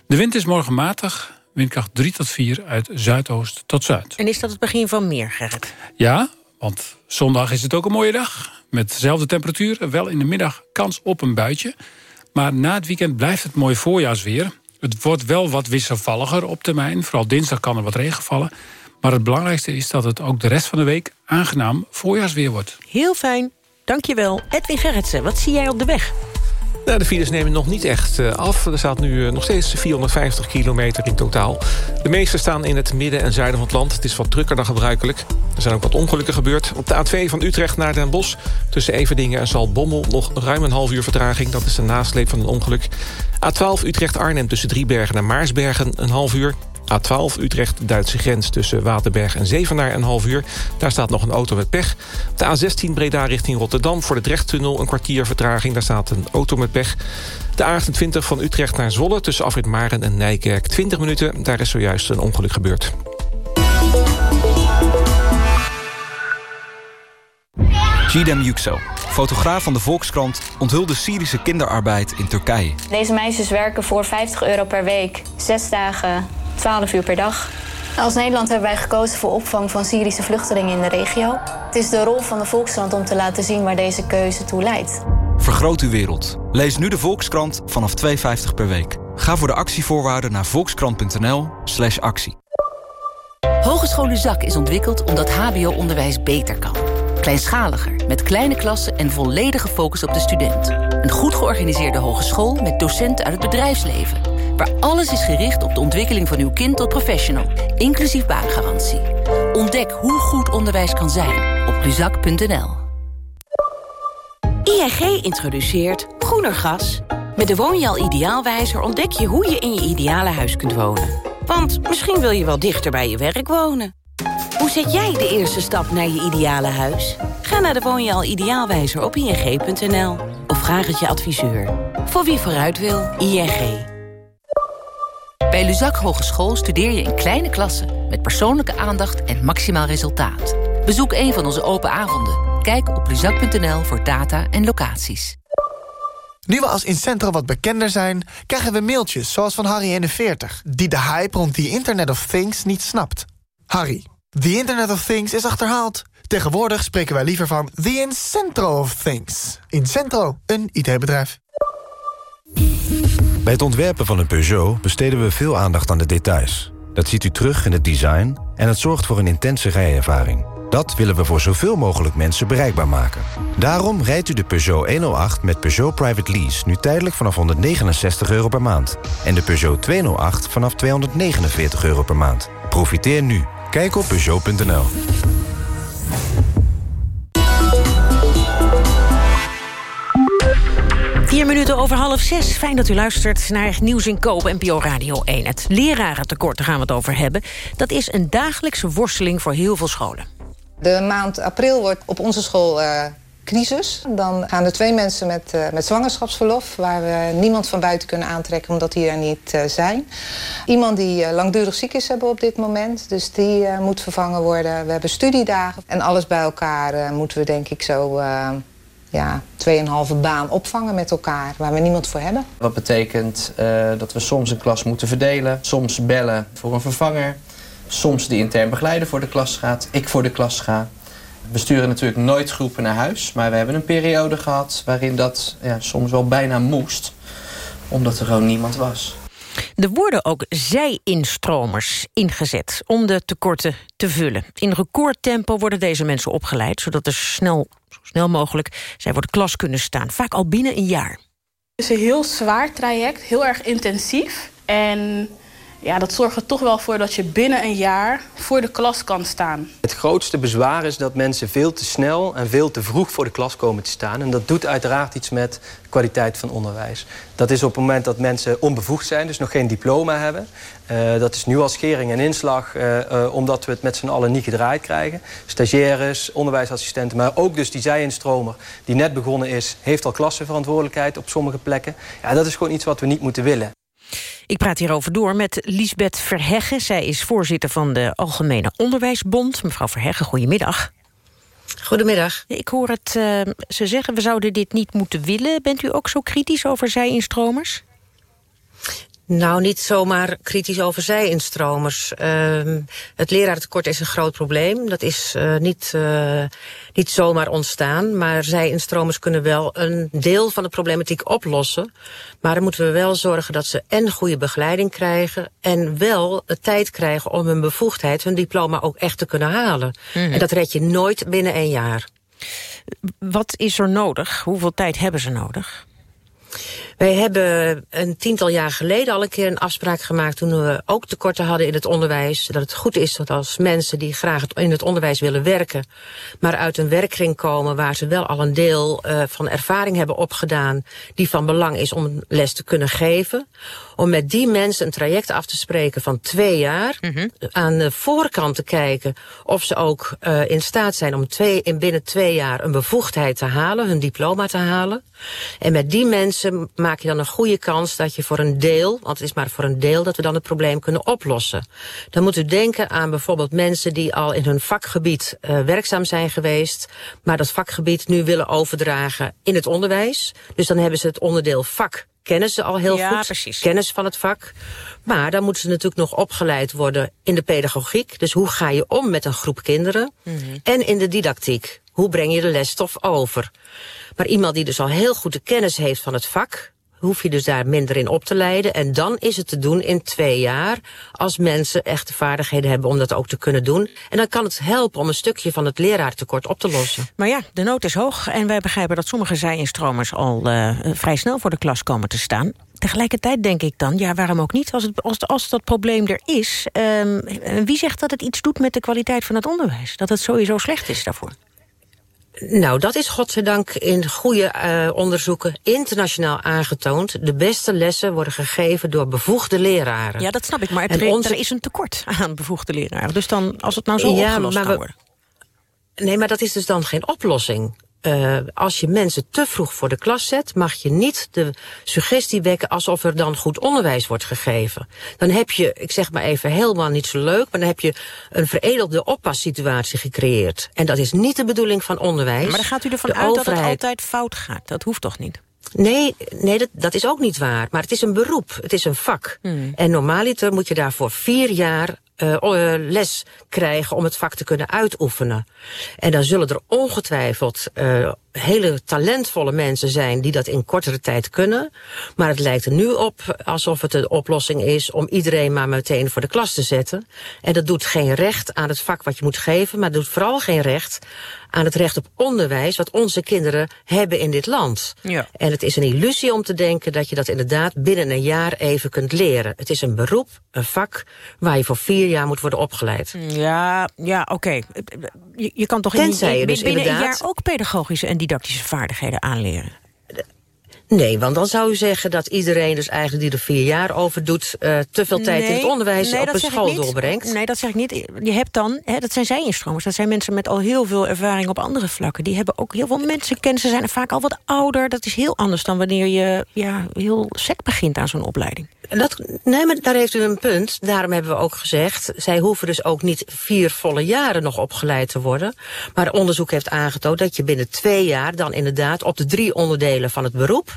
De wind is morgen matig. Windkracht 3 tot 4 uit zuidoost tot zuid. En is dat het begin van meer, Gerrit? Ja, want zondag is het ook een mooie dag. Met dezelfde temperatuur. Wel in de middag kans op een buitje. Maar na het weekend blijft het mooi voorjaarsweer. Het wordt wel wat wisselvalliger op termijn. Vooral dinsdag kan er wat regen vallen. Maar het belangrijkste is dat het ook de rest van de week aangenaam voorjaarsweer wordt. Heel fijn. Dankjewel. Edwin Gerritsen, wat zie jij op de weg? Nou, de files nemen nog niet echt uh, af. Er staat nu uh, nog steeds 450 kilometer in totaal. De meeste staan in het midden en zuiden van het land. Het is wat drukker dan gebruikelijk. Er zijn ook wat ongelukken gebeurd. Op de A2 van Utrecht naar Den Bosch... tussen Everdingen en Zaltbommel nog ruim een half uur vertraging. Dat is de nasleep van een ongeluk. A12 Utrecht-Arnhem tussen Driebergen en Maarsbergen een half uur. A12 Utrecht-Duitse grens tussen Waterberg en Zevenaar een half uur. Daar staat nog een auto met pech. De A16 Breda richting Rotterdam voor de Drechttunnel een kwartier vertraging. Daar staat een auto met pech. De A28 van Utrecht naar Zwolle tussen Afrit Maren en Nijkerk 20 minuten. Daar is zojuist een ongeluk gebeurd. Gidem Yüksel, fotograaf van de Volkskrant... onthulde Syrische kinderarbeid in Turkije. Deze meisjes werken voor 50 euro per week. Zes dagen 12 uur per dag. Als Nederland hebben wij gekozen voor opvang van Syrische vluchtelingen in de regio. Het is de rol van de Volkskrant om te laten zien waar deze keuze toe leidt. Vergroot uw wereld. Lees nu de Volkskrant vanaf 2,50 per week. Ga voor de actievoorwaarden naar volkskrant.nl slash actie. Hogeschool Zak is ontwikkeld omdat hbo-onderwijs beter kan. Kleinschaliger, met kleine klassen en volledige focus op de student. Een goed georganiseerde hogeschool met docenten uit het bedrijfsleven waar alles is gericht op de ontwikkeling van uw kind tot professional, inclusief baangarantie. Ontdek hoe goed onderwijs kan zijn op luzak.nl. ING introduceert groener gas. Met de Woonjaal Ideaalwijzer ontdek je hoe je in je ideale huis kunt wonen. Want misschien wil je wel dichter bij je werk wonen. Hoe zet jij de eerste stap naar je ideale huis? Ga naar de Woonjaal Ideaalwijzer op ing.nl of vraag het je adviseur. Voor wie vooruit wil, ING. Bij Luzak Hogeschool studeer je in kleine klassen... met persoonlijke aandacht en maximaal resultaat. Bezoek een van onze open avonden. Kijk op luzak.nl voor data en locaties. Nu we als Incentro wat bekender zijn... krijgen we mailtjes zoals van Harry41... die de hype rond the Internet of Things niet snapt. Harry, the Internet of Things is achterhaald. Tegenwoordig spreken wij liever van the Incentro of Things. Incentro, een IT-bedrijf. Bij het ontwerpen van een Peugeot besteden we veel aandacht aan de details. Dat ziet u terug in het design en het zorgt voor een intense rijervaring. Dat willen we voor zoveel mogelijk mensen bereikbaar maken. Daarom rijdt u de Peugeot 108 met Peugeot Private Lease... nu tijdelijk vanaf 169 euro per maand. En de Peugeot 208 vanaf 249 euro per maand. Profiteer nu. Kijk op Peugeot.nl. Vier minuten over half zes. Fijn dat u luistert naar Nieuws in Koop, NPO Radio 1. Het lerarentekort, daar gaan we het over hebben. Dat is een dagelijkse worsteling voor heel veel scholen. De maand april wordt op onze school uh, crisis. Dan gaan er twee mensen met, uh, met zwangerschapsverlof... waar we niemand van buiten kunnen aantrekken omdat die er niet uh, zijn. Iemand die langdurig ziek is hebben op dit moment. Dus die moet vervangen worden. We hebben studiedagen. En alles bij elkaar moeten we denk ik zo ja, 2,5 baan opvangen met elkaar, waar we niemand voor hebben. Wat betekent uh, dat we soms een klas moeten verdelen, soms bellen voor een vervanger, soms de intern begeleider voor de klas gaat, ik voor de klas ga. We sturen natuurlijk nooit groepen naar huis. Maar we hebben een periode gehad waarin dat ja, soms wel bijna moest. Omdat er gewoon niemand was. Er worden ook zij-instromers ingezet om de tekorten te vullen. In recordtempo worden deze mensen opgeleid... zodat er snel, zo snel mogelijk zij voor de klas kunnen staan. Vaak al binnen een jaar. Het is een heel zwaar traject, heel erg intensief. En ja, dat zorgt er toch wel voor dat je binnen een jaar voor de klas kan staan. Het grootste bezwaar is dat mensen veel te snel en veel te vroeg voor de klas komen te staan. En dat doet uiteraard iets met kwaliteit van onderwijs. Dat is op het moment dat mensen onbevoegd zijn, dus nog geen diploma hebben. Uh, dat is nu al schering en inslag, uh, uh, omdat we het met z'n allen niet gedraaid krijgen. Stagiaires, onderwijsassistenten, maar ook dus die zij-instromer die net begonnen is... heeft al klassenverantwoordelijkheid op sommige plekken. Ja, dat is gewoon iets wat we niet moeten willen. Ik praat hierover door met Liesbeth Verheggen. Zij is voorzitter van de Algemene Onderwijsbond. Mevrouw Verheggen, goedemiddag. Goedemiddag. Ik hoor het uh, ze zeggen, we zouden dit niet moeten willen. Bent u ook zo kritisch over zij-instromers? Nou, niet zomaar kritisch over zij-instromers. Uh, het leraartekort is een groot probleem. Dat is uh, niet, uh, niet zomaar ontstaan. Maar zij-instromers kunnen wel een deel van de problematiek oplossen. Maar dan moeten we wel zorgen dat ze en goede begeleiding krijgen... en wel de tijd krijgen om hun bevoegdheid, hun diploma ook echt te kunnen halen. Mm -hmm. En dat red je nooit binnen een jaar. Wat is er nodig? Hoeveel tijd hebben ze nodig? Wij hebben een tiental jaar geleden al een keer een afspraak gemaakt... toen we ook tekorten hadden in het onderwijs. Dat het goed is dat als mensen die graag in het onderwijs willen werken... maar uit een werkkring komen waar ze wel al een deel uh, van ervaring hebben opgedaan... die van belang is om een les te kunnen geven om met die mensen een traject af te spreken van twee jaar. Mm -hmm. Aan de voorkant te kijken of ze ook uh, in staat zijn om twee, in binnen twee jaar een bevoegdheid te halen, hun diploma te halen. En met die mensen maak je dan een goede kans dat je voor een deel, want het is maar voor een deel, dat we dan het probleem kunnen oplossen. Dan moet u denken aan bijvoorbeeld mensen die al in hun vakgebied uh, werkzaam zijn geweest, maar dat vakgebied nu willen overdragen in het onderwijs. Dus dan hebben ze het onderdeel vak kennen ze al heel ja, goed. Precies. Kennis van het vak. Maar dan moeten ze natuurlijk nog opgeleid worden in de pedagogiek. Dus hoe ga je om met een groep kinderen? Mm -hmm. En in de didactiek. Hoe breng je de lesstof over? Maar iemand die dus al heel goed de kennis heeft van het vak hoef je dus daar minder in op te leiden. En dan is het te doen in twee jaar, als mensen echte vaardigheden hebben om dat ook te kunnen doen. En dan kan het helpen om een stukje van het leraartekort op te lossen. Maar ja, de nood is hoog en wij begrijpen dat sommige zij-instromers al uh, vrij snel voor de klas komen te staan. Tegelijkertijd denk ik dan, ja, waarom ook niet? Als, het, als, als dat probleem er is, um, wie zegt dat het iets doet met de kwaliteit van het onderwijs? Dat het sowieso slecht is daarvoor? Nou, dat is godzijdank in goede uh, onderzoeken internationaal aangetoond. De beste lessen worden gegeven door bevoegde leraren. Ja, dat snap ik, maar het onze... er is een tekort aan bevoegde leraren. Dus dan, als het nou zo ja, opgelost kan worden. Nee, maar dat is dus dan geen oplossing. Uh, als je mensen te vroeg voor de klas zet, mag je niet de suggestie wekken alsof er dan goed onderwijs wordt gegeven. Dan heb je, ik zeg maar even helemaal niet zo leuk, maar dan heb je een veredelde oppassituatie gecreëerd. En dat is niet de bedoeling van onderwijs. Maar dan gaat u ervan de uit overheid... dat het altijd fout gaat. Dat hoeft toch niet? Nee, nee dat, dat is ook niet waar. Maar het is een beroep, het is een vak. Hmm. En normaaliter moet je daarvoor vier jaar uh, les krijgen om het vak te kunnen uitoefenen. En dan zullen er ongetwijfeld uh, hele talentvolle mensen zijn die dat in kortere tijd kunnen. Maar het lijkt er nu op alsof het een oplossing is om iedereen maar meteen voor de klas te zetten. En dat doet geen recht aan het vak wat je moet geven, maar doet vooral geen recht aan het recht op onderwijs wat onze kinderen hebben in dit land. Ja. En het is een illusie om te denken dat je dat inderdaad binnen een jaar even kunt leren. Het is een beroep, een vak, waar je voor vier jaar moet worden opgeleid. Ja, ja oké. Okay. Je, je, kan toch in, je dus binnen een jaar ook pedagogische en didactische vaardigheden aanleren? Nee, want dan zou u zeggen dat iedereen dus eigenlijk die er vier jaar over doet... Uh, te veel tijd nee, in het onderwijs nee, op een school doorbrengt. Nee, dat zeg ik niet. Je hebt dan, hè, dat zijn zij-instromers, dat zijn mensen met al heel veel ervaring op andere vlakken. Die hebben ook heel veel mensen kennen, ze zijn vaak al wat ouder. Dat is heel anders dan wanneer je ja, heel sec begint aan zo'n opleiding. Dat, nee, maar daar heeft u een punt. Daarom hebben we ook gezegd... zij hoeven dus ook niet vier volle jaren nog opgeleid te worden. Maar onderzoek heeft aangetoond dat je binnen twee jaar... dan inderdaad op de drie onderdelen van het beroep...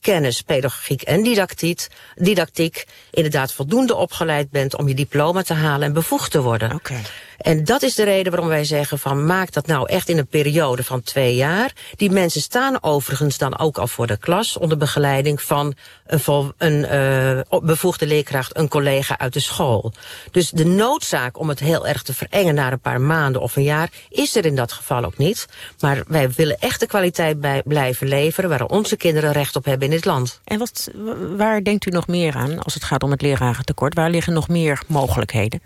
kennis, pedagogiek en didactiek, didactiek inderdaad voldoende opgeleid bent om je diploma te halen en bevoegd te worden. Okay. En dat is de reden waarom wij zeggen van maak dat nou echt in een periode van twee jaar. Die mensen staan overigens dan ook al voor de klas onder begeleiding van een, een uh, bevoegde leerkracht, een collega uit de school. Dus de noodzaak om het heel erg te verengen naar een paar maanden of een jaar is er in dat geval ook niet. Maar wij willen echt de kwaliteit bij blijven leveren waar onze kinderen recht op hebben in dit land. En wat, waar denkt u nog meer aan als het gaat om het lerarentekort? Waar liggen nog meer mogelijkheden?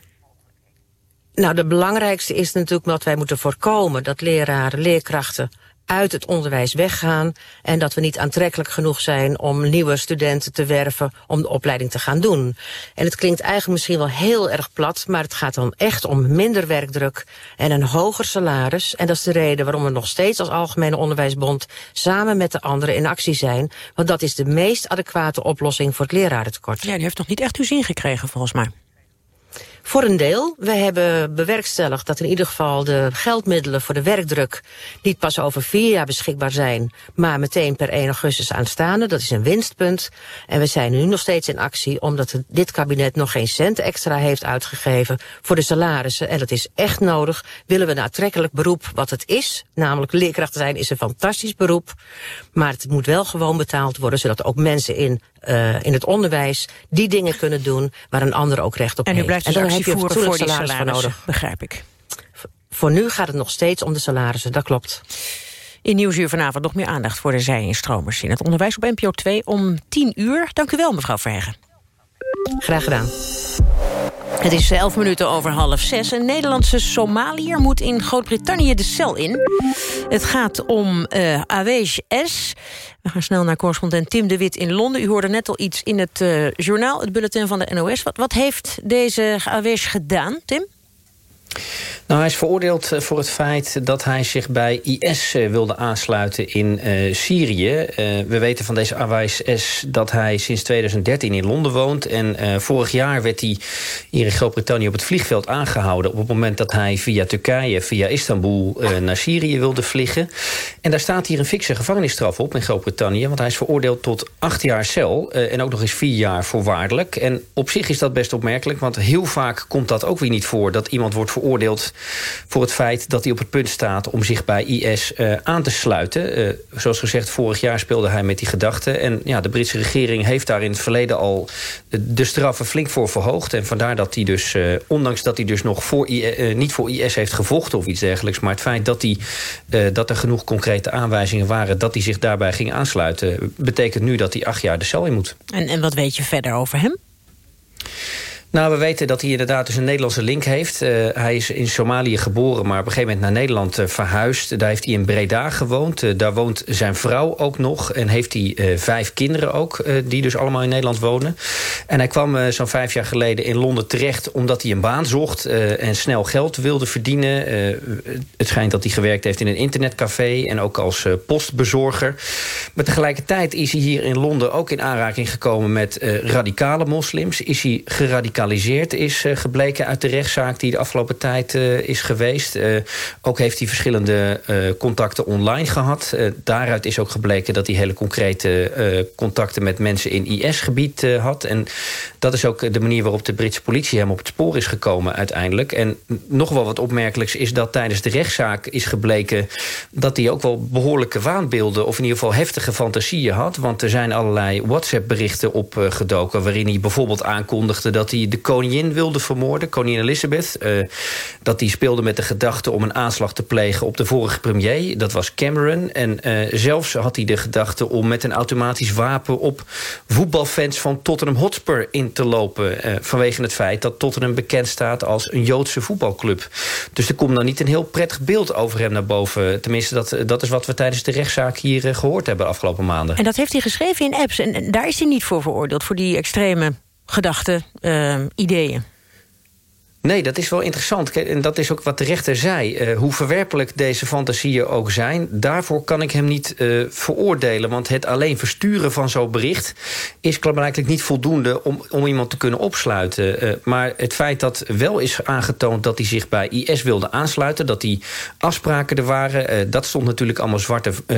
Nou, de belangrijkste is natuurlijk dat wij moeten voorkomen dat leraren, leerkrachten uit het onderwijs weggaan en dat we niet aantrekkelijk genoeg zijn om nieuwe studenten te werven om de opleiding te gaan doen. En het klinkt eigenlijk misschien wel heel erg plat, maar het gaat dan echt om minder werkdruk en een hoger salaris. En dat is de reden waarom we nog steeds als Algemene Onderwijsbond samen met de anderen in actie zijn, want dat is de meest adequate oplossing voor het lerarentekort. Ja, die heeft nog niet echt uw zin gekregen volgens mij. Voor een deel. We hebben bewerkstelligd dat in ieder geval de geldmiddelen voor de werkdruk niet pas over vier jaar beschikbaar zijn, maar meteen per 1 augustus aanstaande. Dat is een winstpunt. En we zijn nu nog steeds in actie omdat dit kabinet nog geen cent extra heeft uitgegeven voor de salarissen. En dat is echt nodig. Willen we een aantrekkelijk beroep wat het is, namelijk leerkracht zijn is een fantastisch beroep. Maar het moet wel gewoon betaald worden, zodat ook mensen in, uh, in het onderwijs die dingen kunnen doen waar een ander ook recht op en heeft. Blijft dus heb je voor die salaris voor nodig. Begrijp ik. Voor nu gaat het nog steeds om de salarissen, dat klopt. In Nieuwsuur vanavond nog meer aandacht voor de zij-instromers... in het onderwijs op NPO 2 om 10 uur. Dank u wel, mevrouw Verhegen. Graag gedaan. Het is 11 minuten over half zes. Een Nederlandse Somaliër moet in Groot-Brittannië de cel in. Het gaat om uh, Awej S. We gaan snel naar correspondent Tim de Wit in Londen. U hoorde net al iets in het uh, journaal, het bulletin van de NOS. Wat, wat heeft deze Awej gedaan, Tim? Nou, hij is veroordeeld eh, voor het feit dat hij zich bij IS eh, wilde aansluiten in uh, Syrië. We weten van deze Awais S dat hij sinds 2013 in Londen woont. En vorig jaar werd hij hier in Groot-Brittannië op het vliegveld aangehouden... op het moment dat hij via Turkije, via Istanbul naar Syrië wilde vliegen. En daar staat hier een fikse gevangenisstraf op in Groot-Brittannië... want hij is veroordeeld tot acht jaar cel en ook nog eens vier jaar voorwaardelijk. En op zich is dat best opmerkelijk, want heel vaak komt dat ook weer niet voor... dat iemand wordt veroordeeld voor het feit dat hij op het punt staat om zich bij IS uh, aan te sluiten. Uh, zoals gezegd, vorig jaar speelde hij met die gedachte. En ja, de Britse regering heeft daar in het verleden al de straffen flink voor verhoogd. En vandaar dat hij dus, ondanks dat hij dus nog voor niet voor IS heeft gevochten of iets dergelijks... maar het feit dat, hij, dat er genoeg concrete aanwijzingen waren... dat hij zich daarbij ging aansluiten... betekent nu dat hij acht jaar de cel in moet. En, en wat weet je verder over hem? Nou, we weten dat hij inderdaad dus een Nederlandse link heeft. Uh, hij is in Somalië geboren, maar op een gegeven moment naar Nederland uh, verhuisd. Daar heeft hij in Breda gewoond. Uh, daar woont zijn vrouw ook nog. En heeft hij vijf kinderen ook, die dus allemaal in Nederland wonen. En hij kwam zo'n vijf jaar geleden in Londen terecht... omdat hij een baan zocht en snel geld wilde verdienen. het schijnt dat hij gewerkt heeft in een internetcafé... en ook als postbezorger. Maar tegelijkertijd is hij hier in Londen ook in aanraking gekomen... met radicale moslims. Is hij geradicaliseerd is uh, gebleken uit de rechtszaak die de afgelopen tijd uh, is geweest. Uh, ook heeft hij verschillende contacten online gehad. daaruit is ook gebleken dat hij hele concrete contacten met mensen in IS-gebied had. En dat is ook de manier waarop de Britse politie hem op het spoor is gekomen uiteindelijk. En nog wel wat opmerkelijks is dat tijdens de rechtszaak is gebleken... dat hij ook wel behoorlijke waanbeelden of in ieder geval heftige fantasieën had. Want er zijn allerlei WhatsApp-berichten opgedoken... waarin hij bijvoorbeeld aankondigde dat hij de koningin wilde vermoorden, koningin Elizabeth. Uh, dat die speelde met de gedachte om een aanslag te plegen op de vorige premier. Dat was Cameron. En uh, zelfs had hij de gedachte om met een automatisch wapen... op voetbalfans van Tottenham Hotspur in te lopen. Uh, vanwege het feit dat Tottenham bekend staat als een Joodse voetbalclub. Dus er komt dan niet een heel prettig beeld over hem naar boven. Tenminste, dat, dat is wat we tijdens de rechtszaak hier gehoord hebben afgelopen maanden. En dat heeft hij geschreven in apps. En daar is hij niet voor veroordeeld, voor die extreme gedachten, uh, ideeën. Nee, dat is wel interessant. En dat is ook wat de rechter zei. Uh, hoe verwerpelijk deze fantasieën ook zijn... daarvoor kan ik hem niet uh, veroordelen. Want het alleen versturen van zo'n bericht... is blijkbaar niet voldoende om, om iemand te kunnen opsluiten. Uh, maar het feit dat wel is aangetoond dat hij zich bij IS wilde aansluiten... dat die afspraken er waren... dat stond natuurlijk allemaal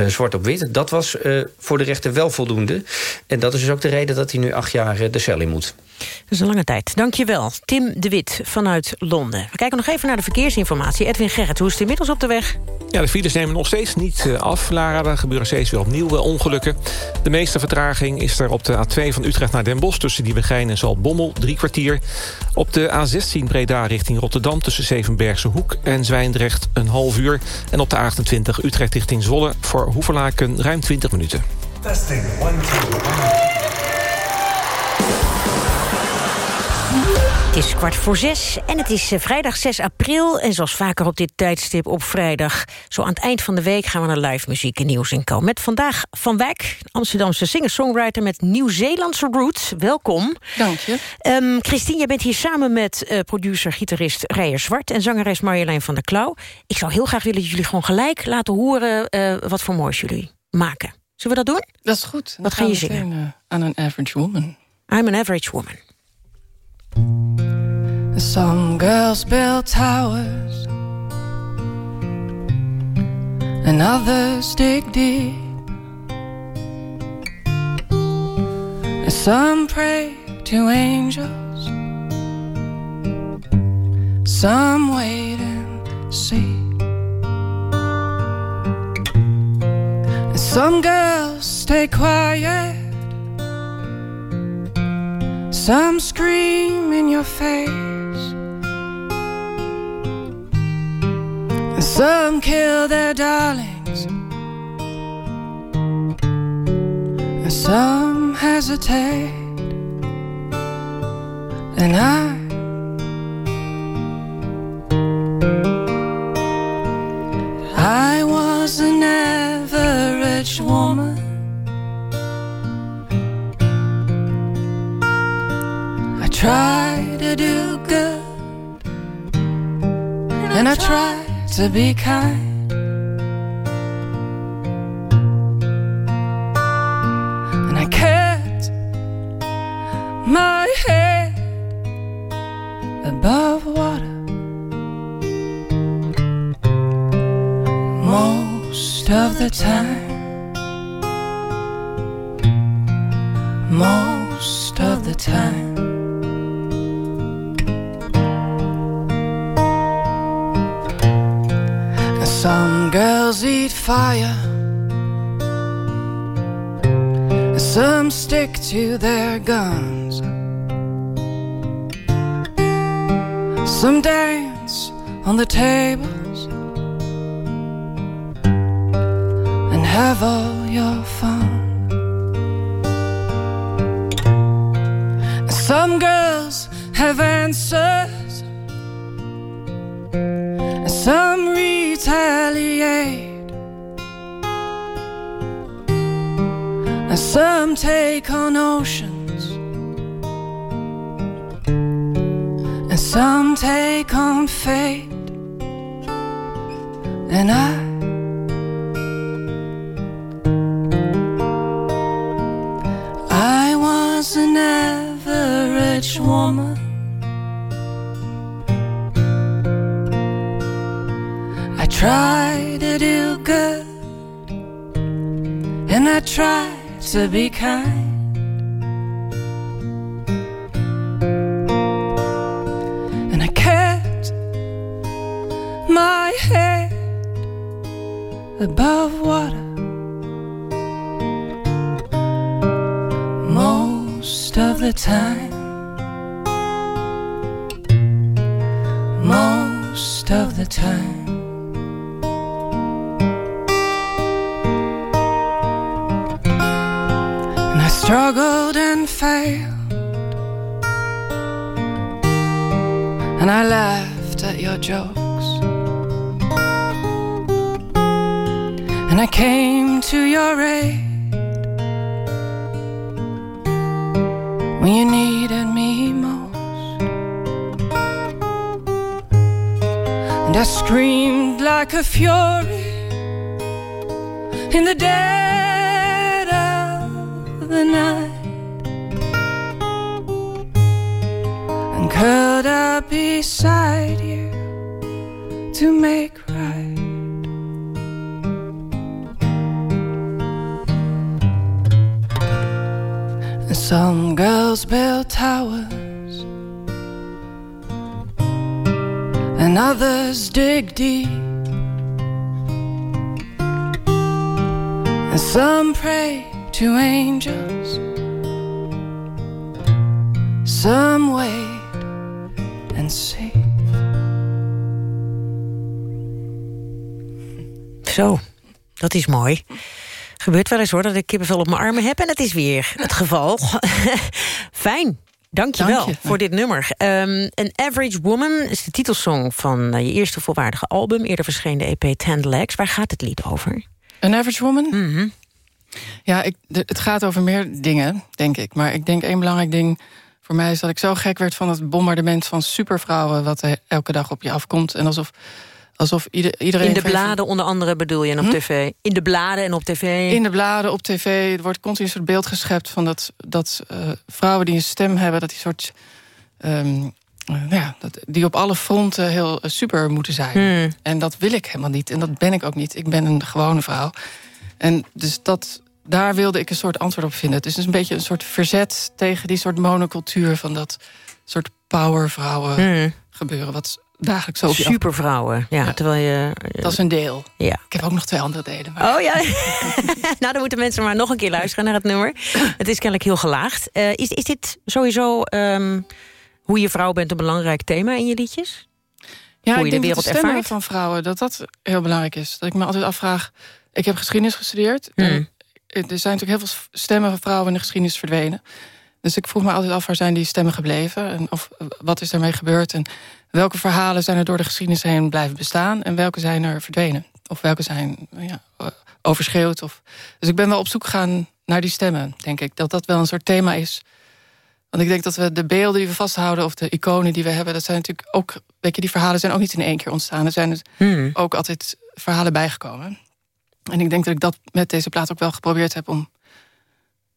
zwart op wit. Dat was voor de rechter wel voldoende. En dat is dus ook de reden dat hij nu acht jaar de cel in moet. Dat is een lange tijd. Dankjewel, Tim de Wit vanuit Londen. We kijken nog even naar de verkeersinformatie. Edwin Gerrit, hoe is het inmiddels op de weg? Ja, de files nemen nog steeds niet eh, af, Lara. Er gebeuren steeds weer opnieuw ongelukken. De meeste vertraging is er op de A2 van Utrecht naar Den Bosch... tussen Nieuwegein en Zaltbommel, drie kwartier. Op de A16 Breda richting Rotterdam... tussen Zevenbergse Hoek en Zwijndrecht een half uur. En op de A28 Utrecht richting Zwolle... voor Hoevelaken ruim 20 minuten. Testing, one, two, Het is kwart voor zes en het is eh, vrijdag 6 april. En zoals vaker op dit tijdstip op vrijdag... zo aan het eind van de week gaan we naar live muziek en nieuws in Met vandaag Van Wijk, Amsterdamse singer-songwriter... met Nieuw-Zeelandse roots. Welkom. Dank je. Um, Christine, jij bent hier samen met uh, producer-gitarist Rijer Zwart... en zangeres Marjolein van der Klauw. Ik zou heel graag willen dat jullie gewoon gelijk laten horen... Uh, wat voor moois jullie maken. Zullen we dat doen? Dat is goed. Wat ga je zingen? Aan an Average Woman. I'm an Average Woman. Some girls build towers, and others dig deep. And some pray to angels, some wait and see. And some girls stay quiet some scream in your face, some kill their darlings, and some hesitate, and I. I was an average woman try to do good, and I try to be kind. And I kept my head above water most of the time. Fire, some stick to their guns, some dance on the tables and have all your fun. Some girls have answers, and some retaliate. And some take on oceans, and some take on fate. And. I to be kind. Struggled and failed. And I laughed at your jokes. And I came to your aid when you needed me most. And I screamed like a fury in the of the night. And curled up beside you to make right. And some girls build towers, and others dig deep. And some pray to angels, some wait and see. Zo, dat is mooi. Gebeurt wel eens hoor dat ik kippenvel op mijn armen heb... en dat is weer het geval. Fijn. Dank je voor dit nummer. Um, An Average Woman is de titelsong van uh, je eerste volwaardige album... eerder verscheen de EP Ten Legs. Waar gaat het lied over? An Average Woman? Mm Ja, ik, het gaat over meer dingen, denk ik. Maar ik denk één belangrijk ding voor mij is dat ik zo gek werd... van het bombardement van supervrouwen... wat er elke dag op je afkomt. En alsof Alsof ieder, iedereen... In de bladen onder andere bedoel je en op hm? tv? In de bladen en op tv? In de bladen, op tv. Er wordt continu een soort beeld geschept van dat, dat uh, vrouwen die een stem hebben... dat die soort... Um, ja, dat, die op alle fronten heel uh, super moeten zijn. Hmm. En dat wil ik helemaal niet. En dat ben ik ook niet. Ik ben een gewone vrouw. En dus dat, daar wilde ik een soort antwoord op vinden. Het is dus een beetje een soort verzet tegen die soort monocultuur... van dat soort powervrouwen hmm. gebeuren. Wat dagelijks zo Supervrouwen, ja, Terwijl je, Dat is een deel. Ja. Ik heb ook nog twee andere delen. Maar... Oh ja? nou, dan moeten mensen maar nog een keer luisteren naar het nummer. Het is kennelijk heel gelaagd. Uh, is, is dit sowieso um, hoe je vrouw bent een belangrijk thema in je liedjes? Ja, hoe je ik de wereld ervaart? van vrouwen, dat dat heel belangrijk is. Dat ik me altijd afvraag... Ik heb geschiedenis gestudeerd. Er zijn natuurlijk heel veel stemmen van vrouwen in de geschiedenis verdwenen. Dus ik vroeg me altijd af, waar zijn die stemmen gebleven? En of, wat is daarmee gebeurd? En welke verhalen zijn er door de geschiedenis heen blijven bestaan... en welke zijn er verdwenen? Of welke zijn ja, overschreeuwd? Of... Dus ik ben wel op zoek gegaan naar die stemmen, denk ik. Dat dat wel een soort thema is. Want ik denk dat we de beelden die we vasthouden... of de iconen die we hebben, dat zijn natuurlijk ook... Weet je, die verhalen zijn ook niet in één keer ontstaan. Er zijn dus hmm. ook altijd verhalen bijgekomen. En ik denk dat ik dat met deze plaat ook wel geprobeerd heb... om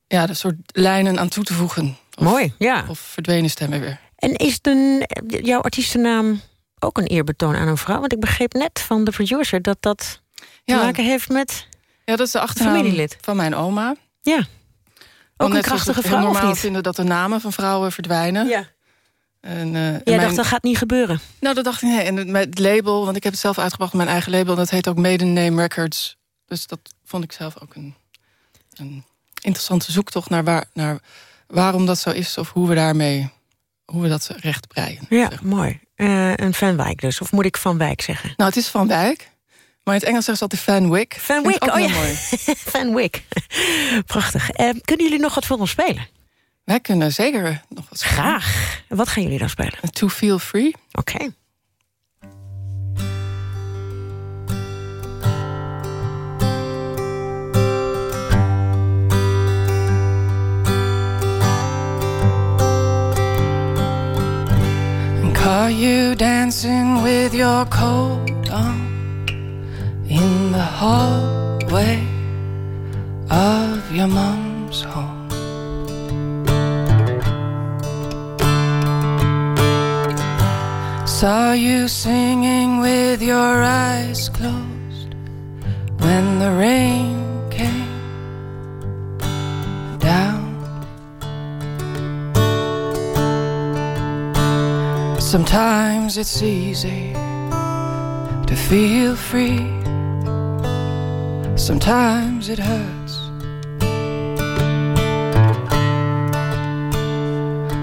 ja, de soort lijnen aan toe te voegen. Mooi, ja. Of verdwenen stemmen weer. En is de, jouw artiestennaam ook een eerbetoon aan een vrouw? Want ik begreep net van de producer dat dat te maken heeft met... Ja, dat is de achternaam familielid. van mijn oma. Ja. Ook een krachtige vrouw, normaal vinden dat de namen van vrouwen verdwijnen. Ja. En, uh, Jij mijn... dacht, dat gaat niet gebeuren? Nou, dat dacht ik, nee. En het label, want ik heb het zelf uitgebracht... mijn eigen label, dat heet ook Maiden Name Records. Dus dat vond ik zelf ook een, een interessante zoektocht... naar, waar, naar waarom dat zo is of hoe we daarmee hoe we dat recht breien. Ja, mooi. Uh, een Van Wijk dus, of moet ik Van Wijk zeggen? Nou, het is Van Wijk. Maar in het Engels zeggen ze altijd Van Wick. Van Wick, oh ja. Mooi. Van Wick. Prachtig. Uh, kunnen jullie nog wat voor ons spelen? Wij kunnen zeker nog wat spelen. Graag. Wat gaan jullie dan spelen? To Feel Free. Oké. Okay. Are you dancing with your coat on in the hallway of your mom's home? Saw you singing with your eyes closed when the rain came Sometimes it's easy to feel free. Sometimes it hurts.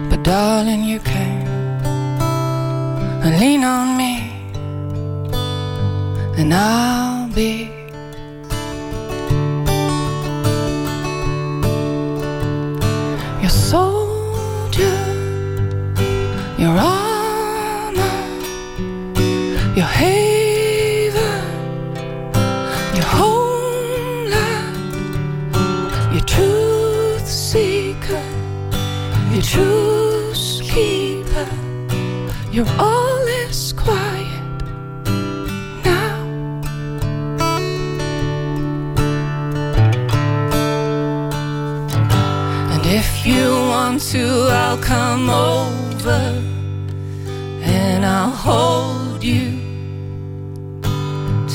But darling, you can lean on me, and I'll be. Your soldier, your all I'll come over and I'll hold you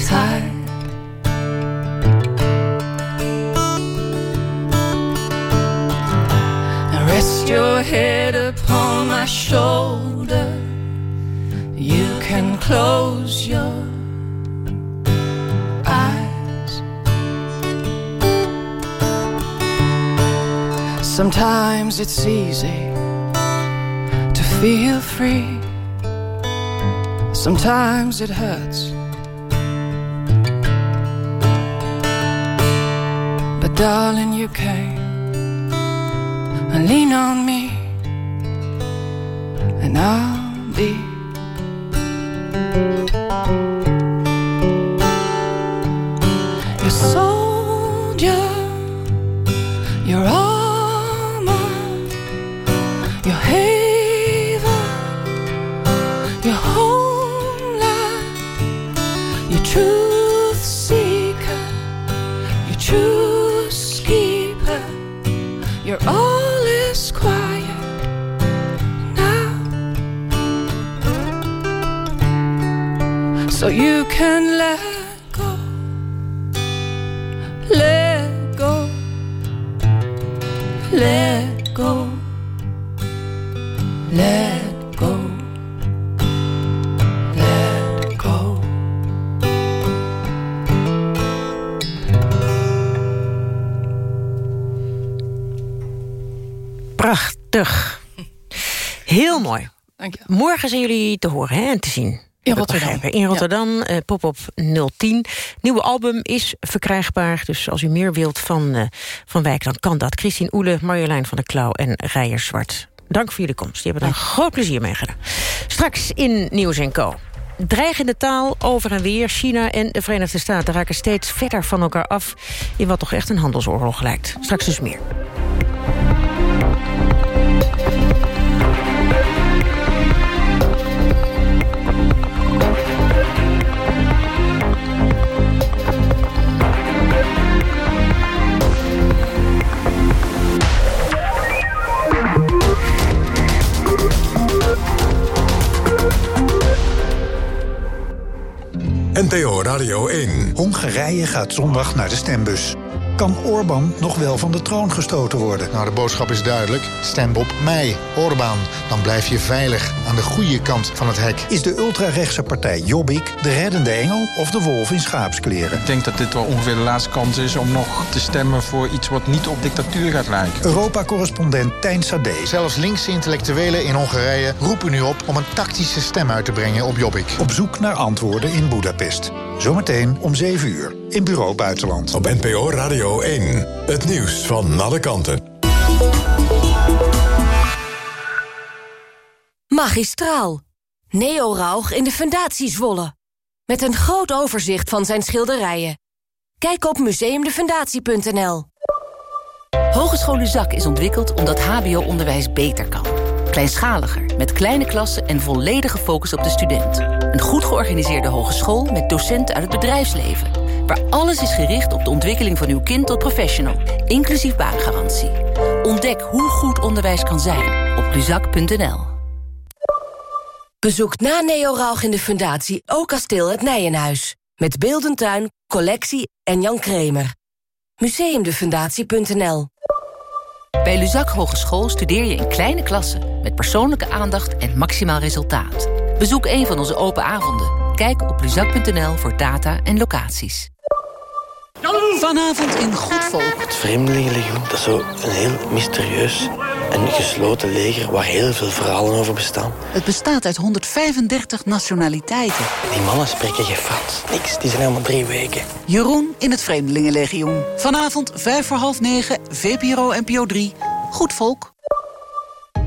tight. Rest your head upon my shoulder. You can close your eyes. Sometimes it's easy feel free. Sometimes it hurts. But darling, you came and lean on me, and I'll be can let go, let go, let go, let go, let go. Prachtig. Heel mooi. Dank je. Morgen zijn jullie te horen hè, en te zien. In Rotterdam. In Rotterdam, eh, Pop-up 010. Nieuwe album is verkrijgbaar. Dus als u meer wilt van, eh, van Wijk, dan kan dat. Christine Oele, Marjolein van der Klauw en Rijer Zwart. Dank voor jullie komst. Die hebben er een groot plezier mee gedaan. Straks in Nieuws Co. Dreigende taal over en weer. China en de Verenigde Staten raken steeds verder van elkaar af... in wat toch echt een handelsoorlog lijkt. Straks dus meer. NPO Radio 1. Hongarije gaat zondag naar de stembus. Kan Orbán nog wel van de troon gestoten worden? Nou, de boodschap is duidelijk. Stem op mij, Orbán. Dan blijf je veilig aan de goede kant van het hek. Is de ultrarechtse partij Jobbik de reddende engel of de wolf in schaapskleren? Ik denk dat dit wel ongeveer de laatste kans is om nog te stemmen voor iets wat niet op dictatuur gaat lijken. Europa-correspondent Tijn Sade. Zelfs linkse intellectuelen in Hongarije roepen nu op om een tactische stem uit te brengen op Jobbik. Op zoek naar antwoorden in Budapest. Zometeen om 7 uur in Bureau Buitenland. Op NPO Radio 1. Het nieuws van alle kanten. Magistraal. Neo Rauch in de Fundatie Zwolle. Met een groot overzicht van zijn schilderijen. Kijk op museumdefundatie.nl. Hogeschool Luzak is ontwikkeld omdat hbo-onderwijs beter kan. Kleinschaliger, met kleine klassen en volledige focus op de student. Een goed georganiseerde hogeschool met docenten uit het bedrijfsleven. Waar alles is gericht op de ontwikkeling van uw kind tot professional. Inclusief baangarantie. Ontdek hoe goed onderwijs kan zijn op luzak.nl. Bezoek na Neo Rauch in de Fundatie ook kasteel het Nijenhuis. Met Beeldentuin, collectie en Jan Kremer. Museumdefundatie.nl Bij Luzak Hogeschool studeer je in kleine klassen... met persoonlijke aandacht en maximaal resultaat. Bezoek een van onze open avonden. Kijk op luzak.nl voor data en locaties. Vanavond in Goed Volk. Het Vreemdelingenlegioen, dat is zo een heel mysterieus en gesloten leger waar heel veel verhalen over bestaan. Het bestaat uit 135 nationaliteiten. Die mannen spreken geen Frans. Niks, die zijn helemaal drie weken. Jeroen in het Vreemdelingenlegioen. Vanavond 5 voor half 9, VPRO NPO 3. Goed Volk.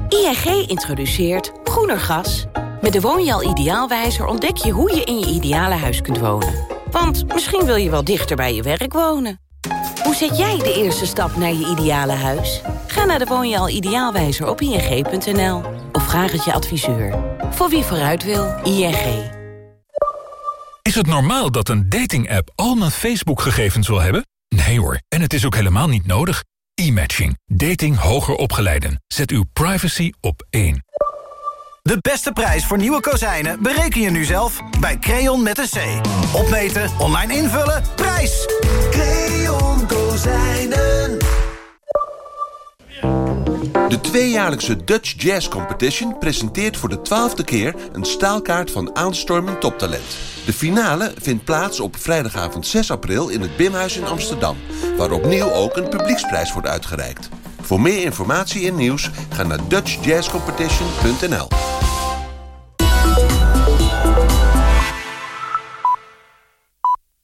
ING introduceert groener gas. Met de Woonjaal Ideaalwijzer ontdek je hoe je in je ideale huis kunt wonen. Want misschien wil je wel dichter bij je werk wonen. Hoe zet jij de eerste stap naar je ideale huis? Ga naar de Woonjaal Ideaalwijzer op ing.nl of vraag het je adviseur. Voor wie vooruit wil, ING. Is het normaal dat een dating-app al mijn Facebook-gegevens wil hebben? Nee hoor, en het is ook helemaal niet nodig. E-matching. Dating hoger opgeleiden. Zet uw privacy op één. De beste prijs voor nieuwe kozijnen bereken je nu zelf bij Creon met een C. Opmeten, online invullen, prijs! Creon Kozijnen. De tweejaarlijkse Dutch Jazz Competition presenteert voor de twaalfde keer een staalkaart van aanstormend toptalent. De finale vindt plaats op vrijdagavond 6 april in het Bimhuis in Amsterdam, waar opnieuw ook een publieksprijs wordt uitgereikt. Voor meer informatie en nieuws ga naar dutchjazzcompetition.nl.